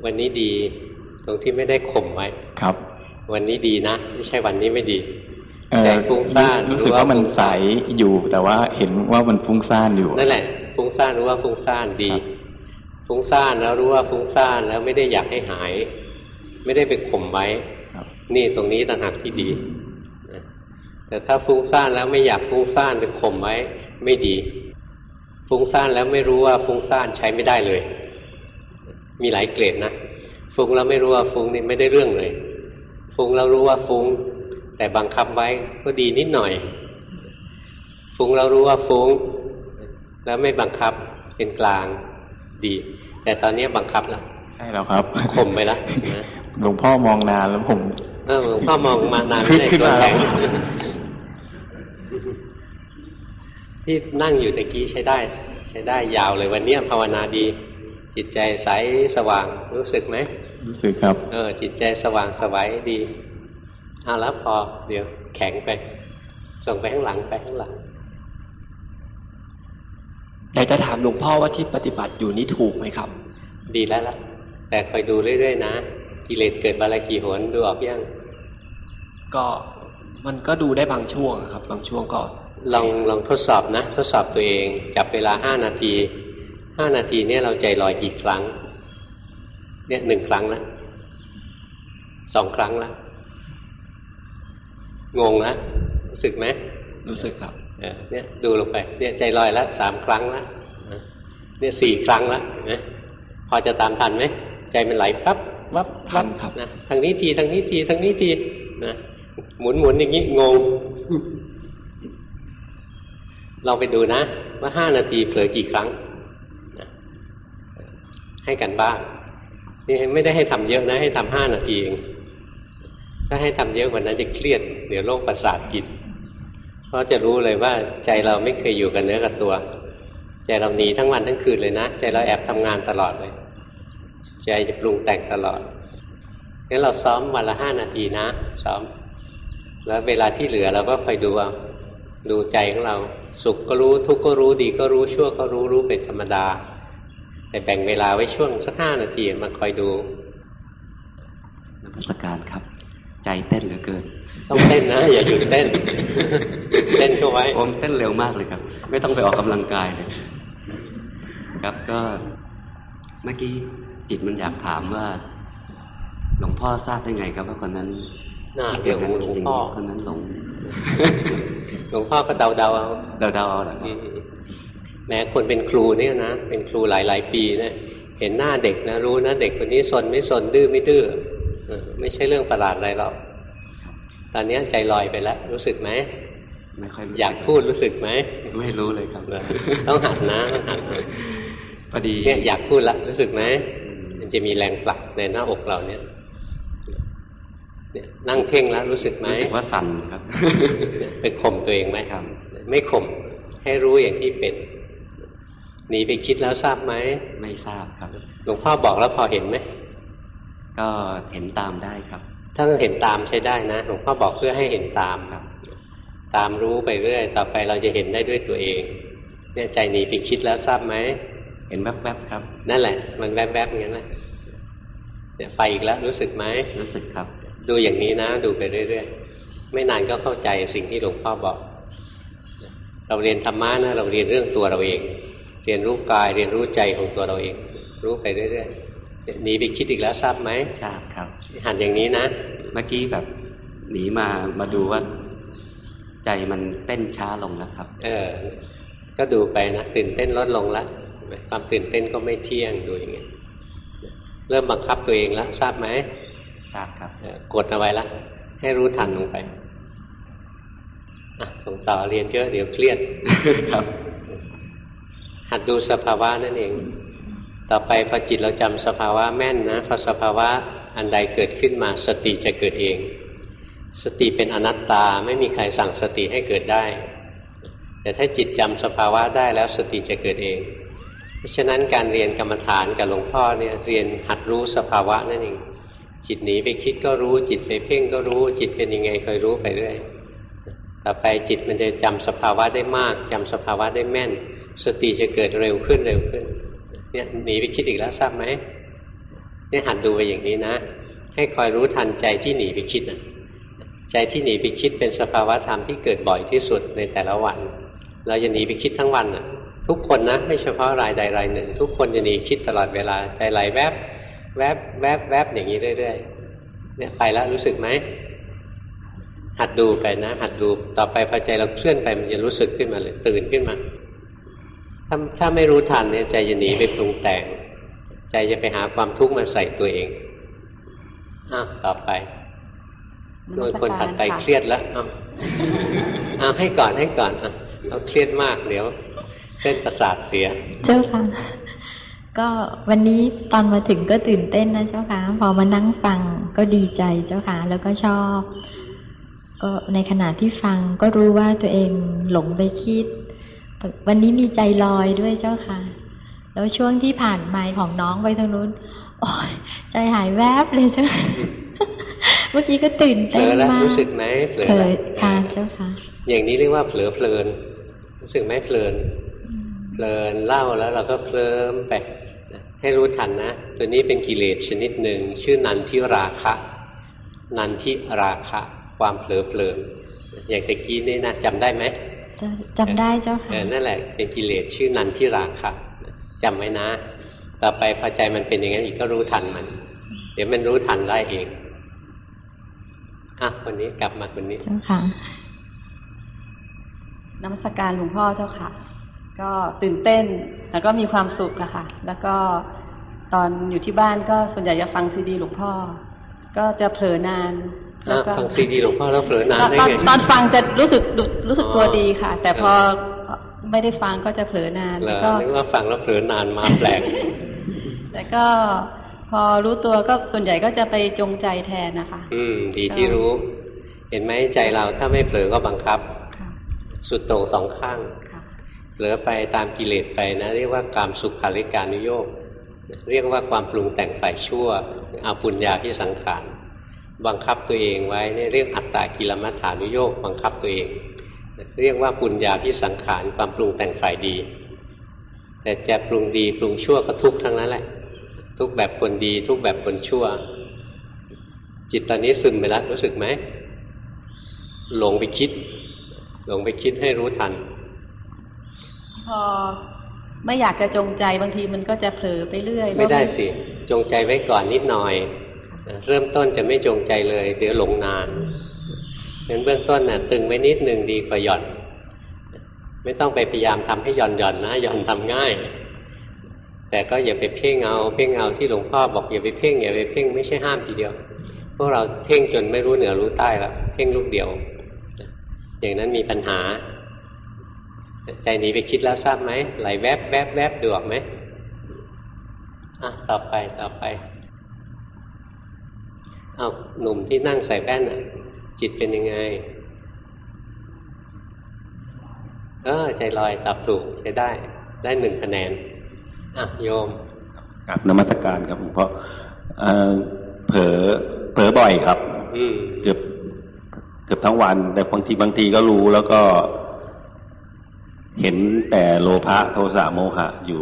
วันนี้ดีตรงที่ไม่ได้ข่มไว้ครับ วันนี้ดีนะไม่ใช่วันนี้ไม่ดีเออแต่ฟุ้งซ่านรู้สึกว่ามันใสอยู่ แต่ว่าเห็นว่ามันฟุ้งซ่านอยู่นั่นแหละฟุ้งซ่านรู้ว่าฟุ้งซ่านดีครับฟุ้งซ่านแล้วรู้ว่าฟุ้งซ่านแล้วไม่ได้อยากให้หาย ไม่ได้ไปข่มไว้ครับนี่ตรงนี้ต่างหากที่ดีนะแต่ถ้าฟุ้งซ่านแล้วไม่อยากฟุ้งซ่านไปข่มไว้ไม่ดี ฟุ้งซ่านแล้วไม่รู้ว่าฟุ้งซ่านใช้ไม่ได้เลย มีหลายเกรดนะฟุ้งแล้วไม่รู้ว่าฟุ้งนี่ไม่ได้เรื่องเลย ฟุ้งแล้วรู้ว่าฟุ้ง แต่บังคับไว้ก็ดีนิดหน่อย ฟุ้งแล้วรู้ว่าฟุ้ง แล้วไม่บังคับเป็นกลางดี แต่ตอนนี้บังคับแล้วใช่แล้วครับข่มไปแล้วนะหลวงพ่อมองนานแล้วผมเออหลวงพ่อมองมานานขึ้นไม่ได้ขึ้นตัวมาแข็ง แล้ว ที่นั่งอยู่ตะกี้ใช้ได้ ใช้ได้ยาวเลยวันเนี้ยภาวนาดี จิตใจใสสว่างรู้สึกไหมรู้สึกครับ เออ จิตใจสว่างสวัยดีเอาแล้วพอ เดี๋ยวแข็งไป ส่งไปข้างหลังไปข้างหลังอยากจะถามหลวงพ่อว่าที่ปฏิบัติอยู่นี้ถูกไหมครับ ดีแล้วล่ะ แต่คอยดูเรื่อยๆนะกิเลสเกิดบาลกี่หนดูออกยังก็มันก็ดูได้บางช่วงอะครับ บางช่วงก็ ลองลองทดสอบนะ ทดสอบตัวเองจับเวลาห้านาทีห้านาทีเนี่ยเราใจลอยกี่ครั้ง เนี่ยหนึ่งครั้งละสองครั้งละงงนะรู้สึกไหมรู้สึกครับเออเนี่ยดูลงไปเนี่ยใจลอยละสามครั้งละนะเนี่ยสี่ครั้งละเห็นไหมพอจะตามทันไหมใจมันไหลปั๊บวับทันครับนะทางนี้ทีทางนี้ทีทางนี้ทีนะหมุนหมุนอย่างนี้งง ลองไปดูนะ ว่าห้านาทีเผลอกี่ครั้งให้กันบ้างนี่ไม่ได้ให้ทำเยอะนะ ให้ทำห้านาทีเองถ้าให้ทำเยอะกว่านั้นจะเครียดเดี๋ยวโรคประสาทกินเพราะจะรู้เลยว่าใจเราไม่เคยอยู่กับเนื้อกับตัว ใจเราหนีทั้งวันทั้งคืนเลยนะ ใจเราแอบทำงานตลอดเลย ใจจะปรุงแต่งตลอดงั้นเราซ้อมวันละห้านาทีนะ ซ้อม แล้วเวลาที่เหลือเราก็คอยดูเอาดูใจของเรา สุขก็รู้ทุกข์ก็รู้ดีก็รู้ชั่วก็รู้รู้เป็นธรรมดา แต่แบ่งเวลาไว้ช่วงสักห้านาทีมาคอยดูนมัสการครับ ใจเต้นเหลือเกิน ต้องเต้นนะ อย่าหยุดเต้น เต้นเข้าไว้ผมเต้นเร็วมากเลยครับ ไม่ต้องไปออกกำลังกายเลยครับก็เมื่อกี้จิตมันอยากถามว่า หลวงพ่อทราบได้ไงครับว่าคนนั้นหน้าเดี๋ยวหลวงพ่อคนนั้นหลงห ลวงพ่อก็เดาเดาๆเอาเดาเดาๆเอาเหรอครับแม้คนเป็นครูเนี่ยนะเป็นครูหลายหลายๆปีนะเห็นหน้าเด็กนะรู้นะเด็กคนนี้สนไม่สนดื้อไม่ดื้อเออไม่ใช่เรื่องประหลาดอะไรหรอกตอนนี้ใจลอยไปแล้วรู้สึกไหมไม่ค่อยรู้อยากพูดรู้สึกไหมไม่รู้เลยครับต้องหัดนะต้องหัดนะพอดีเนี่ยอยากพูดละรู้สึกไหมมันจะมีแรงผลักในหน้าอกเราเนี่ยเนี่ยนั่งเพ่งแล้วรู้สึกไหมรู้สึกว่าสั่นครับไปข่มตัวเองไหมครับ ไม่ข่มให้รู้อย่างที่เป็นหนีไปคิดแล้วทราบไหมไม่ทราบครับหลวงพ่อบอกแล้วพอเห็นไหมก็เห็นตามได้ครับ ถ้าเห็นตามใช้ได้นะหลวงพ่อบอกเพื่อให้เห็นตามครับ ตามรู้ไปเรื่อยต่อไปเราจะเห็นได้ด้วยตัวเองเนี่ยใจหนีไปคิดแล้วทราบไหมเห็นแวบๆครับ นั่นแหละ มันแวบๆอย่างนั้นแหละเนี่ยไปอีกแล้วรู้สึกไหมรู้สึกครับ ดูอย่างนี้นะ ดูไปเรื่อยๆไม่นานก็เข้าใจสิ่งที่หลวงพ่อบอก เราเรียนธรรมะนะเราเรียนเรื่องตัวเราเอง เรียนรู้กายเรียนรู้ใจของตัวเราเอง รู้ไปเรื่อยๆหนีไปคิดอีกแล้วทราบไหมทราบครับหันอย่างนี้นะเมื่อกี้แบบหนีมามาดูว่า ใจมันเต้นช้าลงนะครับ เออ ก็ดูไปนะตื่นเต้นลดลงแล้วความตื่นเต้นก็ไม่เที่ยงดูอย่างเงี้ยเริ่มบังคับตัวเองแล้วทราบไหม ทราบครับเออกดเอาไว้แล้วให้รู้ทันลงไปอะส่งต่อเรียนเยอะเดี๋ยวเครียดครับ หัดดูสภาวะนั่นเอง ต่อไปพอจิตเราจำสภาวะแม่นนะพอสภาวะอันใดเกิดขึ้นมาสติจะเกิดเอง สติเป็นอนัตตาไม่มีใครสั่งสติให้เกิดได้ แต่ถ้าจิตจำสภาวะได้แล้วสติจะเกิดเอง เพราะฉะนั้นการเรียนกรรมฐานกับหลวงพ่อเนี่ยเรียนหัดรู้สภาวะนั่นเอง จิตหนีไปคิดก็รู้ จิตไปเพ่งก็รู้ จิตเป็นยังไงคอยรู้ไปเรื่อยต่อไปจิตมันจะจำสภาวะได้มากจำสภาวะได้แม่น สติจะเกิดเร็วขึ้นเร็วขึ้น เนี่ยหนีไปคิดอีกแล้วทราบไหมเนี่ยหัดดูไปอย่างนี้นะ ให้คอยรู้ทันใจที่หนีไปคิดนะใจที่หนีไปคิดเป็นสภาวะธรรมที่เกิดบ่อยที่สุดในแต่ละวัน เราจะหนีไปคิดทั้งวันน่ะ ทุกคนนะไม่เฉพาะรายใดรายหนึ่ง ทุกคนจะหนีคิดตลอดเวลาใจไหลแวบ แวบแวบแวบอย่างนี้เรื่อยๆเนี่ยไปแล้วรู้สึกไหมหัดดูไปนะ หัดดูต่อไปพอใจเราเคลื่อนไปมันจะรู้สึกขึ้นมาเลยตื่นขึ้นมาถ้าถ้าไม่รู้ทันเนี่ยใจจะหนีไปปรุงแต่ง ใจจะไปหาความทุกข์มาใส่ตัวเองอ้าวต่อไปโดยคนถัดไปเครียดแล้วเอาเอาให้ก่อนให้ก่อนอะเราเครียดมากเดี๋ยวเส้นประสาทเสีย เจ้าค่ะ ก็วันนี้ตอนมาถึงก็ตื่นเต้นนะเจ้าค่ะ พอมานั่งฟังก็ดีใจเจ้าค่ะ แล้วก็ชอบ ก็ในขณะที่ฟังก็รู้ว่าตัวเองหลงไปคิด วันนี้มีใจลอยด้วยเจ้าค่ะ แล้วช่วงที่ผ่านไมค์ของน้องไปทางนู้นโอ้ยใจหายแวบเลยเจ้าเมื่อกี้ก็ตื่นเผลเต้นอแล้วมากรู้สึกไหมเผลอเคแล้วยค่ะเจ้าค่ะ อย่างนี้เรียกว่าเผลอเพลิน รู้สึกไหมเพลินเพลินเล่าแล้วเราก็เคลิ้มไป ให้รู้ทันนะ ตัวนี้เป็นกิเลสชนิดหนึ่งชื่อนันทิราคะ นันทิราคะ ความเผลอเพลินอย่างตะกี้นี่นะจำได้ไหมจำได้เจ้าค่ะเออนั่นแหละเป็นกิเลสชื่อนันทิราคะจำไว้นะ ต่อไปพอใจมันเป็นอย่างนั้นอีกก็รู้ทันมัน เดี๋ยวมันรู้ทันได้เองอะคนนี้กลับมาคนนี้เจ้าค่ะนมัสการหลวงพ่อเจ้าค่ะ ก็ตื่นเต้น แล้วก็มีความสุขอะค่ะ แล้วก็ตอนอยู่ที่บ้านก็ส่วนใหญ่จะฟังซีดีหลวงพ่อ ก็จะเผลอนานแล้วก็ฟังซีดีหลวงพ่อแล้วเผลอนานได้ตอนไงตอนฟังจะรู้สึกรู้สึกอ๋อตัวดีค่ะ แต่พอไม่ได้ฟังก็จะเผลอนานเหรแล้วอก็นึกว่าฟังแล้วเผลอนานมาแปลกแต่ก็พอรู้ตัวก็ส่วนใหญ่ก็จะไปจงใจแทนนะคะ อืม ดีที่รู้ เห็นไหมใจเราถ้าไม่เผลอก็บังคับ สุดโต่งสองข้าง เผลอไปตามกิเลสไปนะเรียกว่ากามสุขาริการนุโยกเรียกว่าความปรุงแต่งฝ่ายชั่วเอาปุญญาที่สังขารบังคับตัวเองไว้เนี่ยเรียกอัตตากิลมัฏฐานุโยกบังคับตัวเอง เรียกว่าปุญญาที่สังขารความปรุงแต่งฝ่ายดี แต่จะปรุงดีปรุงชั่วก็ทุกข์ทั้งนั้นแหละ ทุกแบบคนดี ทุกแบบคนชั่ว จิตตอนนี้ซึมไปแล้วรู้สึกไหมหลงไปคิด หลงไปคิดให้รู้ทัน พอไม่อยากจะจงใจบางทีมันก็จะเผลอไปเรื่อย ไม่ได้สิ จงใจไว้ก่อนนิดหน่อยนะเริ่มต้นจะไม่จงใจเลย เดี๋ยวหลงนานงั้นเบื้องต้นน่ะตึงไว้นิดหนึ่งดีกว่าหย่อน ไม่ต้องไปพยายามทำให้หย่อนหย่อนนะหย่อนทำง่าย แต่ก็อย่าไปเพ่งเอาเพ่งเอาที่หลวงพ่อบอกอย่าไปเพ่งอย่าไปเพ่งไม่ใช่ห้ามทีเดียวพวกเราเพ่งจนไม่รู้เหนือรู้ใต้แล้วเพ่งลูกเดียว อย่างนั้นมีปัญหา ใจหนีไปคิดแล้วทราบไหมไหลแวบแวบแวบดูออกไหมอะต่อไปต่อไปเอาหนุ่มที่นั่งใส่แว่นอะ จิตเป็นยังไงเออใจลอยตอบถูกใช้ได้ ได้หนึ่งคะแนนอะโยมกับนมัสการครับหลวงพ่อเอ่อเผลอเผลอบ่อยครับอืมเกือบเกือบทั้งวัน แต่บางทีบางทีก็รู้แล้วก็ เห็นแต่โลภะโทสะโมหะอยู่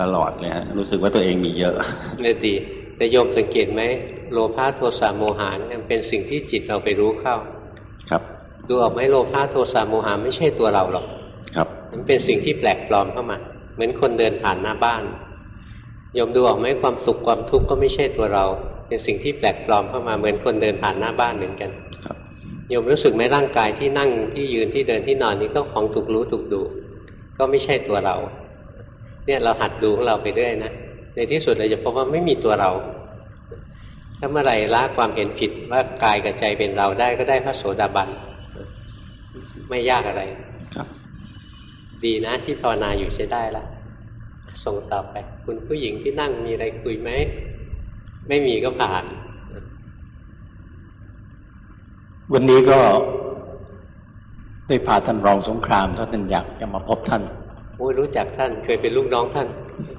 ตลอดเลยฮะรู้สึกว่าตัวเองมีเยอะเนี่ยดีแต่โยมสังเกตไหมโลภะโทสะโมหะเนี่ยเป็นสิ่งที่จิตเราไปรู้เข้า ครับ ดูออกไหมโลภะโทสะโมหะไม่ใช่ตัวเราหรอกครับมันเป็นสิ่งที่แปลกปลอมเข้ามา เหมือนคนเดินผ่านหน้าบ้านโยมดูออกไหมความสุขความทุกข์ก็ไม่ใช่ตัวเรา เป็นสิ่งที่แปลกปลอมเข้ามาเหมือนคนเดินผ่านหน้าบ้านเหมือนกันโยมรู้สึกไหมร่างกายที่นั่งที่ยืนที่เดินที่นอนนี้ก็ของถูกรู้ถูกดู ก็ไม่ใช่ตัวเรา เนี่ยเราหัดดูของเราไปเรื่อยนะในที่สุดเราจะพบว่าไม่มีตัวเรา ถ้าเมื่อไหร่ละความเห็นผิดว่ากายกับใจเป็นเราได้ก็ได้พระโสดาบัน ไม่ยากอะไร ครับ ดีนะที่ภาวนาอยู่ใช้ได้ละส่งต่อไป คุณผู้หญิงที่นั่งมีอะไรคุยไหม ไม่มีก็ผ่าน วันนี้ก็ ได้พาท่านรองสงครามท่านอยากจะมาพบท่านโอ้ยรู้จักท่าน เคยเป็นลูกน้องท่าน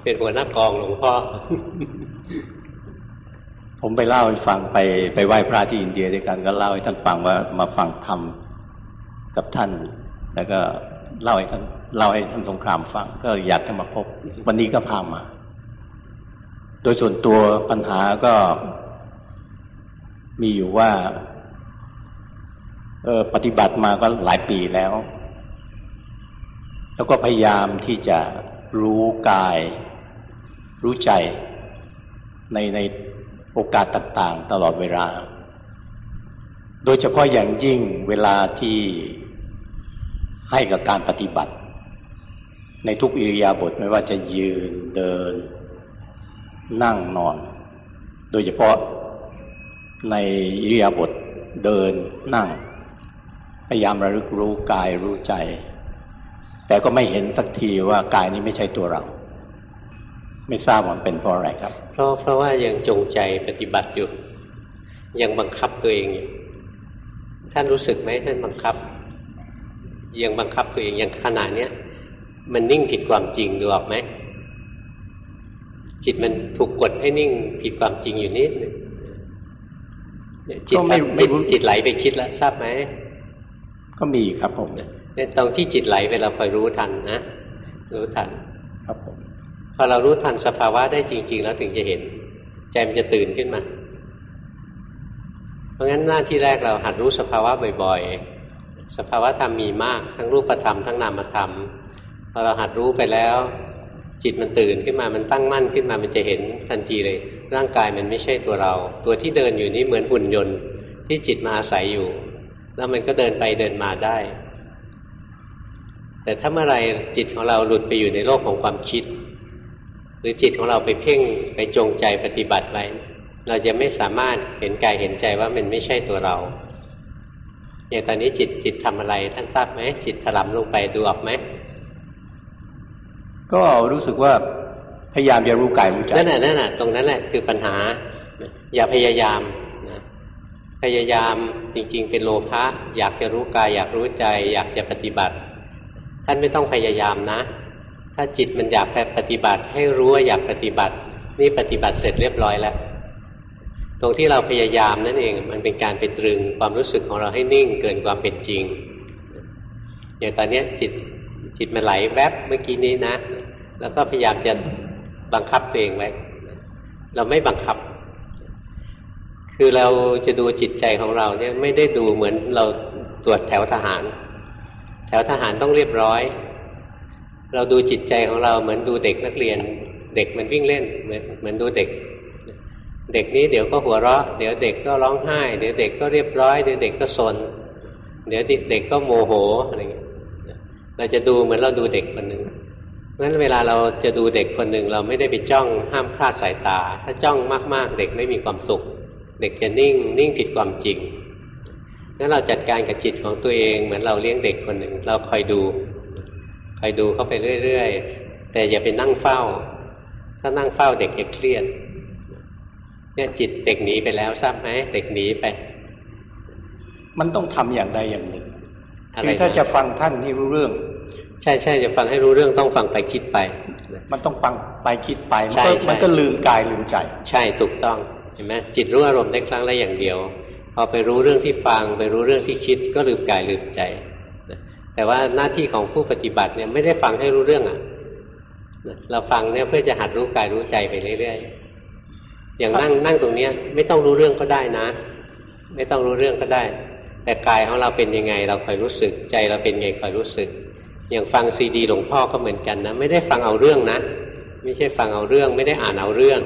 เป็นหัวหน้ากองหลวงพ่อ ผมไปเล่าให้ฟังไปไปไหว้พระที่อินเดียด้วยกันก็เล่าให้ท่านฟังว่ามาฟังธรรมกับท่าน แล้วก็เล่าให้ท่านเล่าให้ท่านสงครามฟัง ก็อยากจะมาพบ วันนี้ก็พามา โดยส่วนตัวปัญหาก็มีอยู่ว่า เออปฏิบัติมาก็หลายปีแล้ว แล้วก็พยายามที่จะรู้กาย รู้ใจในในโอกาสต่าง ๆ ตลอดเวลา โดยเฉพาะอย่างยิ่งเวลาที่ให้กับการปฏิบัติ ในทุกอิริยาบถไม่ว่าจะยืนเดิน นั่งนอน โดยเฉพาะในอิริยาบถเดินนั่ง พยายามระลึกรู้กายรู้ใจ แต่ก็ไม่เห็นสักทีว่ากายนี้ไม่ใช่ตัวเรา ไม่ทราบว่ามันเป็นเพราะอะไรครับ เพราะเพราะว่ายังจงใจปฏิบัติอยู่ ยังบังคับตัวเองอยู่ท่านรู้สึกไหมท่านบังคับ ยังบังคับตัวเองอย่างขนาดเนี้ยมันนิ่งผิดความจริงดูออกไหมจิตมันถูกกดให้นิ่งผิดความจริงอยู่นิดนึงเนี่ยจิตก็ไม่ไม่รู้จิตไหลไปคิดแล้วทราบไหม ก็มีครับผมเนี่ยตรงที่จิตไหลไปเราคอยรู้ทันนะรู้ทันครับผมพอเรารู้ทันสภาวะได้จริง ๆ แล้วถึงจะเห็นใจมันจะตื่นขึ้นมา เพราะงั้นหน้าที่แรกเราหัดรู้สภาวะบ่อยๆ สภาวะธรรมมีมากทั้งรูปธรรมทั้งนามธรรมพอเราหัดรู้ไปแล้ว จิตมันตื่นขึ้นมามันตั้งมั่นขึ้นมามันจะเห็นทันทีเลย ร่างกายมันไม่ใช่ตัวเรา ตัวที่เดินอยู่นี้เหมือนหุ่นยนต์ ที่จิตมาอาศัยอยู่ แล้วมันก็เดินไปเดินมาได้ แต่ถ้าเมื่อไรจิตของเราหลุดไปอยู่ในโลกของความคิด หรือจิตของเราไปเพ่งไปจงใจปฏิบัติไว้ เราจะไม่สามารถเห็นกายเห็นใจว่ามันไม่ใช่ตัวเราอย่างตอนนี้จิตจิตทำอะไรท่านทราบไหมจิตถลำลงไปดูออกไหมก็รู้สึกว่าพยายามจะรู้กายรู้ใจนั่นแหละนั่นแหละตรงนั้นแหละคือปัญหา อย่าพยายามนะ พยายามจริงๆ เป็นโลภะอยากจะรู้กายอยากรู้ใจ อยากจะปฏิบัติ ท่านไม่ต้องพยายามนะ ถ้าจิตมันอยากปฏิบัติ ให้รู้ว่าอยากปฏิบัติ นี่ปฏิบัติเสร็จเรียบร้อยแล้วตรงที่เราพยายามนั่นเองมันเป็นการไปตรึงความรู้สึกของเราให้นิ่งเกินความเป็นจริงอย่างตอนนี้จิตจิตมันไหลแวบเมื่อกี้นี้นะ แล้วก็พยายามจะบังคับตัวเองไว้เราไม่บังคับ คือเราจะดูจิตใจของเราเนี่ยไม่ได้ดูเหมือนเราตรวจแถวทหาร แถวทหารต้องเรียบร้อย เราดูจิตใจของเราเหมือนดูเด็กนักเรียน เด็กมันวิ่งเล่นเหมือนเหมือนดูเด็ก เด็กนี้เดี๋ยวก็หัวเราะ เดี๋ยวเด็กก็ร้องไห้ เดี๋ยวเด็กก็เรียบร้อย เดี๋ยวเด็กก็สน เดี๋ยวเด็กก็โมโหอะไรเงี้ยเราจะดูเหมือนเราดูเด็กคนหนึ่งเพราะฉะนั้นเวลาเราจะดูเด็กคนหนึ่งเราไม่ได้ไปจ้องห้ามคลาดสายตา ถ้าจ้องมาก ๆ เด็กไม่มีความสุข เด็กจะนิ่งนิ่งผิดความจริงนั้นเราจัดการกับจิตของตัวเอง เหมือนเราเลี้ยงเด็กคนหนึ่ง เราคอยดูคอยดูเข้าไปเรื่อยๆ แต่อย่าไปนั่งเฝ้า ถ้านั่งเฝ้าเด็กจะเครียดเนี่ยจิตเด็กหนีไปแล้วทราบไหมเด็กหนีไป มันต้องทำอย่างใดอย่างหนึ่งอะไรคือถ้าจะฟังท่านที่รู้เรื่อง ใช่ใช่จะฟังให้รู้เรื่องต้องฟังไปคิดไป มันต้องฟังไปคิดไปมันใช่ก็ใช่มันก็ลืมกายลืมใจ ใช่ถูกต้อง เห็นไหมจิตรู้อารมณ์ได้ครั้งละอย่างเดียว พอไปรู้เรื่องที่ฟัง ไปรู้เรื่องที่คิด ก็ลืมกายลืมใจแต่ว่าหน้าที่ของผู้ปฏิบัติเนี่ยไม่ได้ฟังให้รู้เรื่องอะนะเราฟังเนี่ยเพื่อจะหัดรู้กายรู้ใจไปเรื่อยๆ อย่างนั่งนั่งตรงเนี้ย ไม่ต้องรู้เรื่องก็ได้นะ ไม่ต้องรู้เรื่องก็ได้ แต่กายของเราเป็นยังไง เราคอยรู้สึกใจเราเป็นไงคอยรู้สึก อย่างฟังซีดีหลวงพ่อก็เหมือนกันนะไม่ได้ฟังเอาเรื่องนะไม่ใช่ฟังเอาเรื่อง ไม่ได้อ่านเอาเรื่อง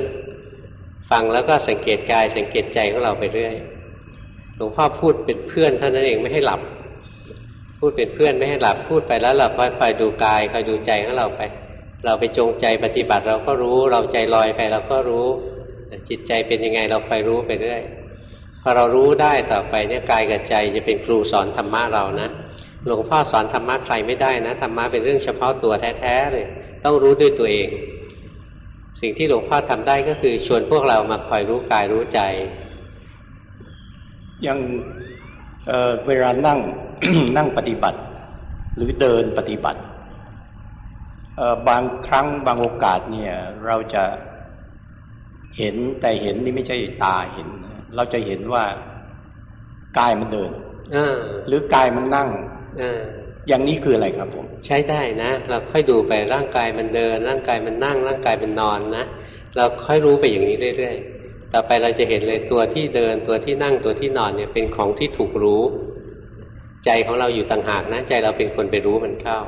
ฟังแล้วก็สังเกตกายสังเกตใจของเราไปเรื่อยหลวงพ่อพูดเป็นเพื่อนเท่านั้นเองไม่ให้หลับ พูดเป็นเพื่อนไม่ให้หลับพูดไปแล้วเราคอยดูกายคอยดูใจของเราไป เราไปจงใจปฏิบัติเราก็รู้ เราใจลอยไปเราก็รู้ จิตใจเป็นยังไงเราคอยรู้ไปเรื่อยพอเรารู้ได้ต่อไปเนี่ยกายกับใจจะเป็นครูสอนธรรมะเรานะหลวงพ่อสอนธรรมะใครไม่ได้นะธรรมะเป็นเรื่องเฉพาะตัวแท้ๆเลยต้องรู้ด้วยตัวเอง สิ่งที่หลวงพ่อทำได้ก็คือชวนพวกเรามาคอยรู้กายรู้ใจ ยังเอ่อเวลานั่งนั่งปฏิบัติ หรือเดินปฏิบัติเอ่อบางครั้งบางโอกาสเนี่ย เราจะเห็นแต่เห็นนี่ไม่ใช่ตาเห็น เราจะเห็นว่ากายมันเดินเออหรือกายมันนั่งเอออย่างนี้คืออะไรครับผม ใช้ได้นะ เราค่อยดูไปร่างกายมันเดิน ร่างกายมันนั่ง ร่างกายมันนอนนะเราค่อยรู้ไปอย่างนี้เรื่อยๆต่อไปเราจะเห็นเลยตัวที่เดินตัวที่นั่งตัวที่นอนเนี่ยเป็นของที่ถูกรู้ ใจของเราอยู่ต่างหากนะใจเราเป็นคนไปรู้มันเข้า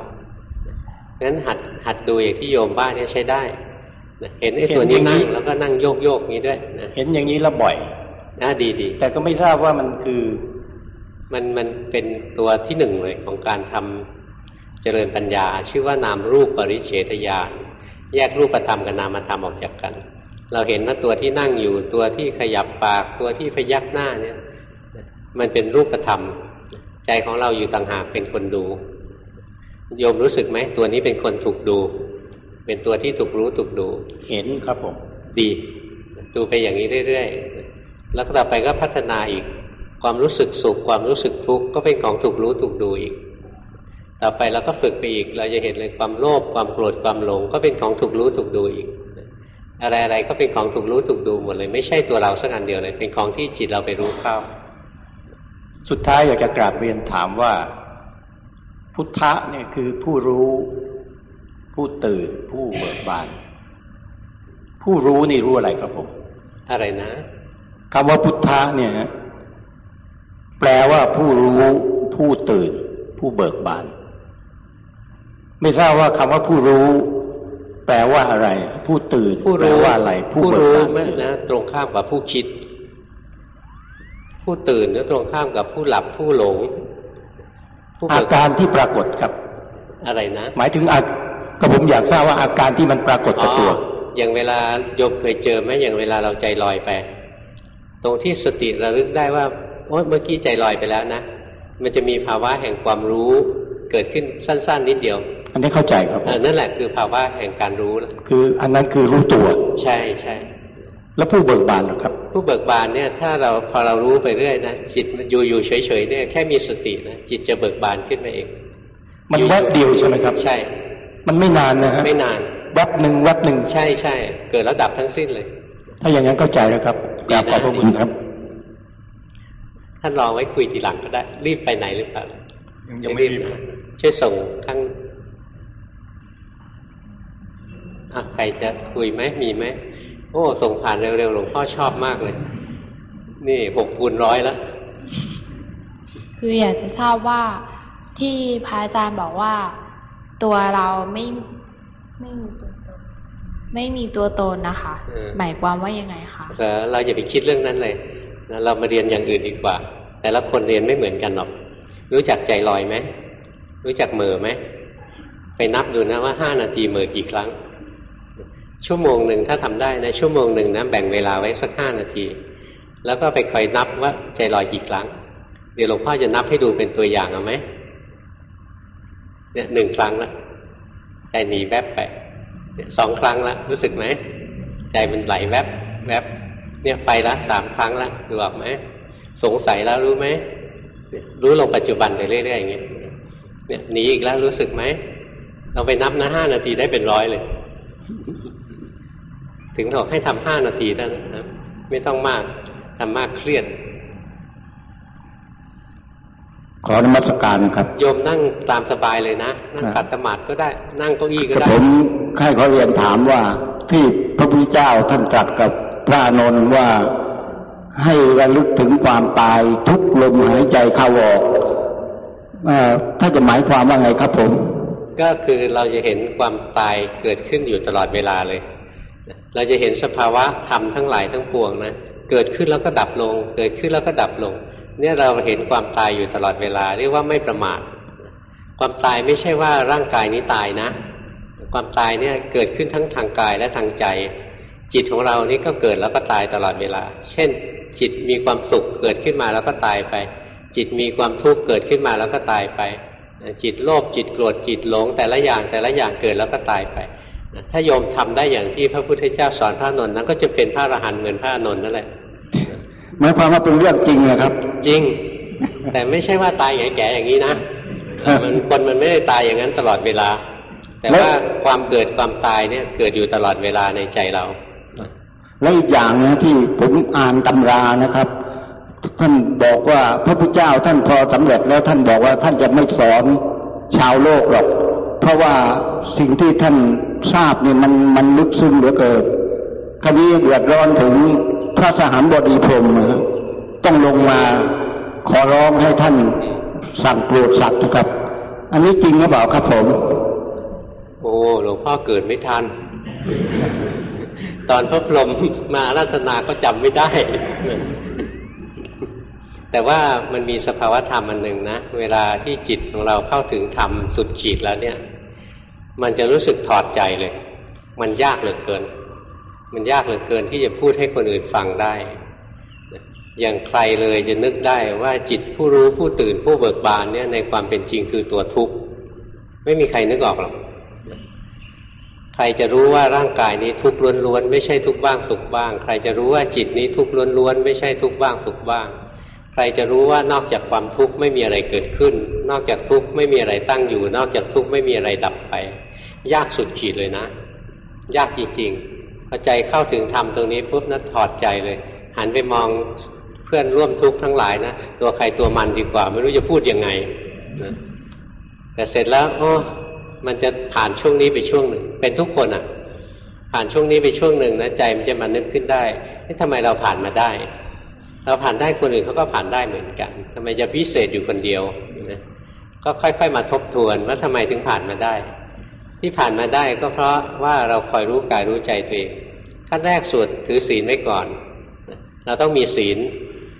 งั้นหัดหัดดูอย่างที่โยมบ้านเนี่ยใช้ได้นะเห็นไอ้ตัวนี้นั่งแล้วก็นั่งโยกโยกนี้ด้วยนะเห็นอย่างนี้แล้วบ่อยน่าดีดีแต่ก็ไม่ทราบว่ามันคือ มันมันเป็นตัวที่หนึ่งเลยของการทำเจริญปัญญา ชื่อว่านามรูปปริเฉทญาณแยกรูปธรรมกับนามธรรมออกจากกัน เราเห็นว่าตัวที่นั่งอยู่ตัวที่ขยับปากตัวที่พยักหน้าเนี่ย มันเป็นรูปธรรม ใจของเราอยู่ต่างหากเป็นคนดูโยมรู้สึกไหมตัวนี้เป็นคนถูกดู เป็นตัวที่ถูกรู้ถูกดู เห็นครับผม ดี ดูไปอย่างนี้เรื่อยๆแล้วต่อไปก็พัฒนาอีก ความรู้สึกสุขความรู้สึกทุกข์ก็เป็นของถูกรู้ถูกดูอีก ต่อไปเราก็ฝึกไปอีก เราจะเห็นเลยความโลภความโกรธความหลง ก็เป็นของถูกรู้ถูกดูอีก อะไรๆก็เป็นของถูกรู้ถูกดูหมดเลยไม่ใช่ตัวเราสักอันเดียวเลย เป็นของที่จิตเราไปรู้เข้า สุดท้ายอยากจะกราบเรียนถามว่า พุทธะเนี่ยคือผู้รู้ ผู้ตื่น ผู้เบิกบาน ผู้รู้นี่รู้อะไรครับผม อะไรนะคำว่าพุทธะเนี่ยฮะ แปลว่าผู้รู้ผู้ตื่น ผู้เบิกบาน ไม่ทราบว่าคำว่าผู้รู้ แปลว่าอะไร ผู้ตื่นผู้แปลรู้ว่าอะไร ผู้ผู้เบิกรู้บานไม่นะตรงข้ามกับผู้คิด ผู้ตื่นเนี่ยตรงข้ามกับผู้หลับผู้หลงผู้อาเบิกการที่ปรากฏครับ อะไรนะ หมายถึงอาก็ผมอยากทราบว่าอาการที่มันปรากฏกับตัวอ๋ออย่างเวลาโยมเคยเจอไหมอย่างเวลาเราใจลอยไป ตรงที่สติระลึกได้ว่า โอ้เมื่อกี้ใจลอยไปแล้วนะ มันจะมีภาวะแห่งความรู้เกิดขึ้นสั้น ๆ นิดเดียว อันนี้เข้าใจครับเออนั่นแหละคือภาวะแห่งการรู้แล้วคืออันนั้นคือรู้ตัว ใช่ใช่แล้วผู้เบิกบานเหรอครับ ผู้เบิกบานเนี่ย ถ้าเราพอเรารู้ไปเรื่อยนะจิตมันอยู่อยู่เฉยๆเนี่ยแค่มีสตินะจิตจะเบิกบานขึ้นมาเอง มันแวบเดียวใช่ไหมครับ ใช่ มันไม่นานนะฮะไม่นานแวบหนึ่งแวบหนึ่งใช่ใช่เกิดแล้วดับทั้งสิ้นเลย ถ้าอย่างนั้นเข้าใจแล้วครับกราบขอบพระคุณครับ ท่านรอไว้คุยทีหลังก็ได้ รีบไปไหนหรือเปล่ายังไม่รีบนะช่วยส่งข้างอะใครจะคุยไหมมีไหมโอ้ ส่งผ่านเร็วๆหลวงพ่อชอบมากเลย นี่หกคูณร้อยแล้ว คืออยากจะทราบว่าที่พระอาจารย์บอกว่า ตัวเราไม่ไม่มีตัวตนไม่มีตัวตนนะคะเออหมายความว่ายังไงคะแต่เราอย่าไปคิดเรื่องนั้นเลย นะเรามาเรียนอย่างอื่นดีกว่า แต่ละคนเรียนไม่เหมือนกันหรอก รู้จักใจลอยไหมรู้จักเหม่อไหมไปนับดูนะว่าห้านาทีเหม่อกี่ครั้ง ชั่วโมงหนึ่งถ้าทำได้นะ ชั่วโมงหนึ่งนะแบ่งเวลาไว้สักห้านาที แล้วก็ไปคอยนับว่าใจลอยกี่ครั้ง เดี๋ยวหลวงพ่อจะนับให้ดูเป็นตัวอย่างเอาไหมเนี่ยหนึ่งครั้งละใจหนีแวบไปสองครั้งละรู้สึกไหมใจมันไหลแวบแวบ เนี่ยไปละสามครั้งละดูออกไหมสงสัยแล้วรู้ไหมเนี่ยรู้ลงปัจจุบันไปเรื่อยๆอย่างเงี้ยเนี่ยหนีอีกแล้วรู้สึกไหมเราไปนับนะห้านาทีได้เป็นร้อยเลย ถึงบอกให้ทำห้านาทีเท่านั้นนะไม่ต้องมากทำมากเครียด ขอนมัสการครับโยมนั่งตามสบายเลยนะ นั่งขัดสมาธิก็ได้ นั่งเก้าอี้ก็แต่ได้ผมแค่ขอเรียนถามว่าที่พระพุทธเจ้าท่านตรัสกับ พระนนท์ว่าให้ระลึกถึงความตายทุกลมหายใจเข้าออกอถ้าจะหมายความว่าไงครับผม ก็คือเราจะเห็นความตายเกิดขึ้นอยู่ตลอดเวลาเลย เราจะเห็นสภาวะธรรมทั้งหลายทั้งปวงนะ เกิดขึ้นแล้วก็ดับลง เกิดขึ้นแล้วก็ดับลง เนี่ยเราเห็นความตายอยู่ตลอดเวลา เรียกว่าไม่ประมาท ความตายไม่ใช่ว่าร่างกายนี้ตายนะ ความตายเนี่ยเกิดขึ้นทั้งทางกายและทางใจ จิตของเรานี่ก็เกิดแล้วก็ตายตลอดเวลา เช่น จิตมีความสุขเกิดขึ้นมาแล้วก็ตายไป จิตมีความทุกข์เกิดขึ้นมาแล้วก็ตายไป จิตโลภจิตโกรธจิตหลง แต่ละอย่างแต่ละอย่างเกิดแล้วก็ตายไป ถ้าโยมทำได้อย่างที่พระพุทธเจ้าสอนพระนนท์นั้นก็จะเป็นพระอรหันต์เหมือนพระอานนท์นั่นแหละหมายความว่าเป็นเรื่องจริงนะครับ จริง แต่ไม่ใช่ว่าตายแก่ๆอย่างนี้นะมันคนมันไม่ได้ตายอย่างนั้นตลอดเวลา แต่ว่าความเกิดความตายเนี่ยเกิดอยู่ตลอดเวลาในใจเรา และอีกอย่างนะที่ผมอ่านตำรานะครับ ท่านบอกว่าพระพุทธเจ้าท่านพอสำเร็จแล้วท่านบอกว่าท่านจะไม่สอนชาวโลกหรอก เพราะว่าสิ่งที่ท่านทราบเนี่ยมันมันลึกซึ้งเหลือเกินคราวนี้เดือดร้อนถึงพระสหามบดีพรมต้องลงมาขอร้องให้ท่านสั่งโปรดสัตว์นะครับ อันนี้จริงหรือเปล่าครับผม โอ้หลวงพ่อเกิดไม่ทัน ตอนพระพรหมมาราธนาก็จำไม่ได้ แต่ว่ามันมีสภาวะธรรมอันหนึ่งนะ เวลาที่จิตของเราเข้าถึงธรรมสุดขีดแล้วเนี่ย มันจะรู้สึกถอดใจเลย มันยากเหลือเกิน มันยากเหลือเกินที่จะพูดให้คนอื่นฟังได้ อย่างใครเลยจะนึกได้ว่าจิตผู้รู้ผู้ตื่นผู้เบิกบานเนี่ยในความเป็นจริงคือตัวทุกข์ ไม่มีใครนึกออกหรอก ใครจะรู้ว่าร่างกายนี้ทุกข์ล้วนๆไม่ใช่ทุกข์บ้างสุขบ้าง ใครจะรู้ว่าจิตนี้ทุกข์ล้วนๆไม่ใช่ทุกข์บ้างสุขบ้าง ใครจะรู้ว่านอกจากความทุกข์ไม่มีอะไรเกิดขึ้น นอกจากทุกข์ไม่มีอะไรตั้งอยู่ นอกจากทุกข์ไม่มีอะไรดับไป ยากสุดขีดเลยนะ ยากจริงๆพอใจเข้าถึงธรรมตรงนี้ปุ๊บนะถอดใจเลย หันไปมองเพื่อนร่วมทุกข์ทั้งหลายนะตัวใครตัวมันดีกว่า ไม่รู้จะพูดยังไงนะแต่เสร็จแล้วโอ้ มันจะผ่านช่วงนี้ไปช่วงหนึ่ง เป็นทุกคนอะ ผ่านช่วงนี้ไปช่วงหนึ่งนะใจมันจะมานึกขึ้นได้ที่ทำไมเราผ่านมาได้ เราผ่านได้คนอื่นเขาก็ผ่านได้เหมือนกันทำไมจะพิเศษอยู่คนเดียวนะก็ค่อยๆมาทบทวนว่าทำไมถึงผ่านมาได้ ที่ผ่านมาได้ก็เพราะว่าเราคอยรู้กายรู้ใจตัวเองขั้นแรกสุดถือศีลไว้ก่อน เราต้องมีศีล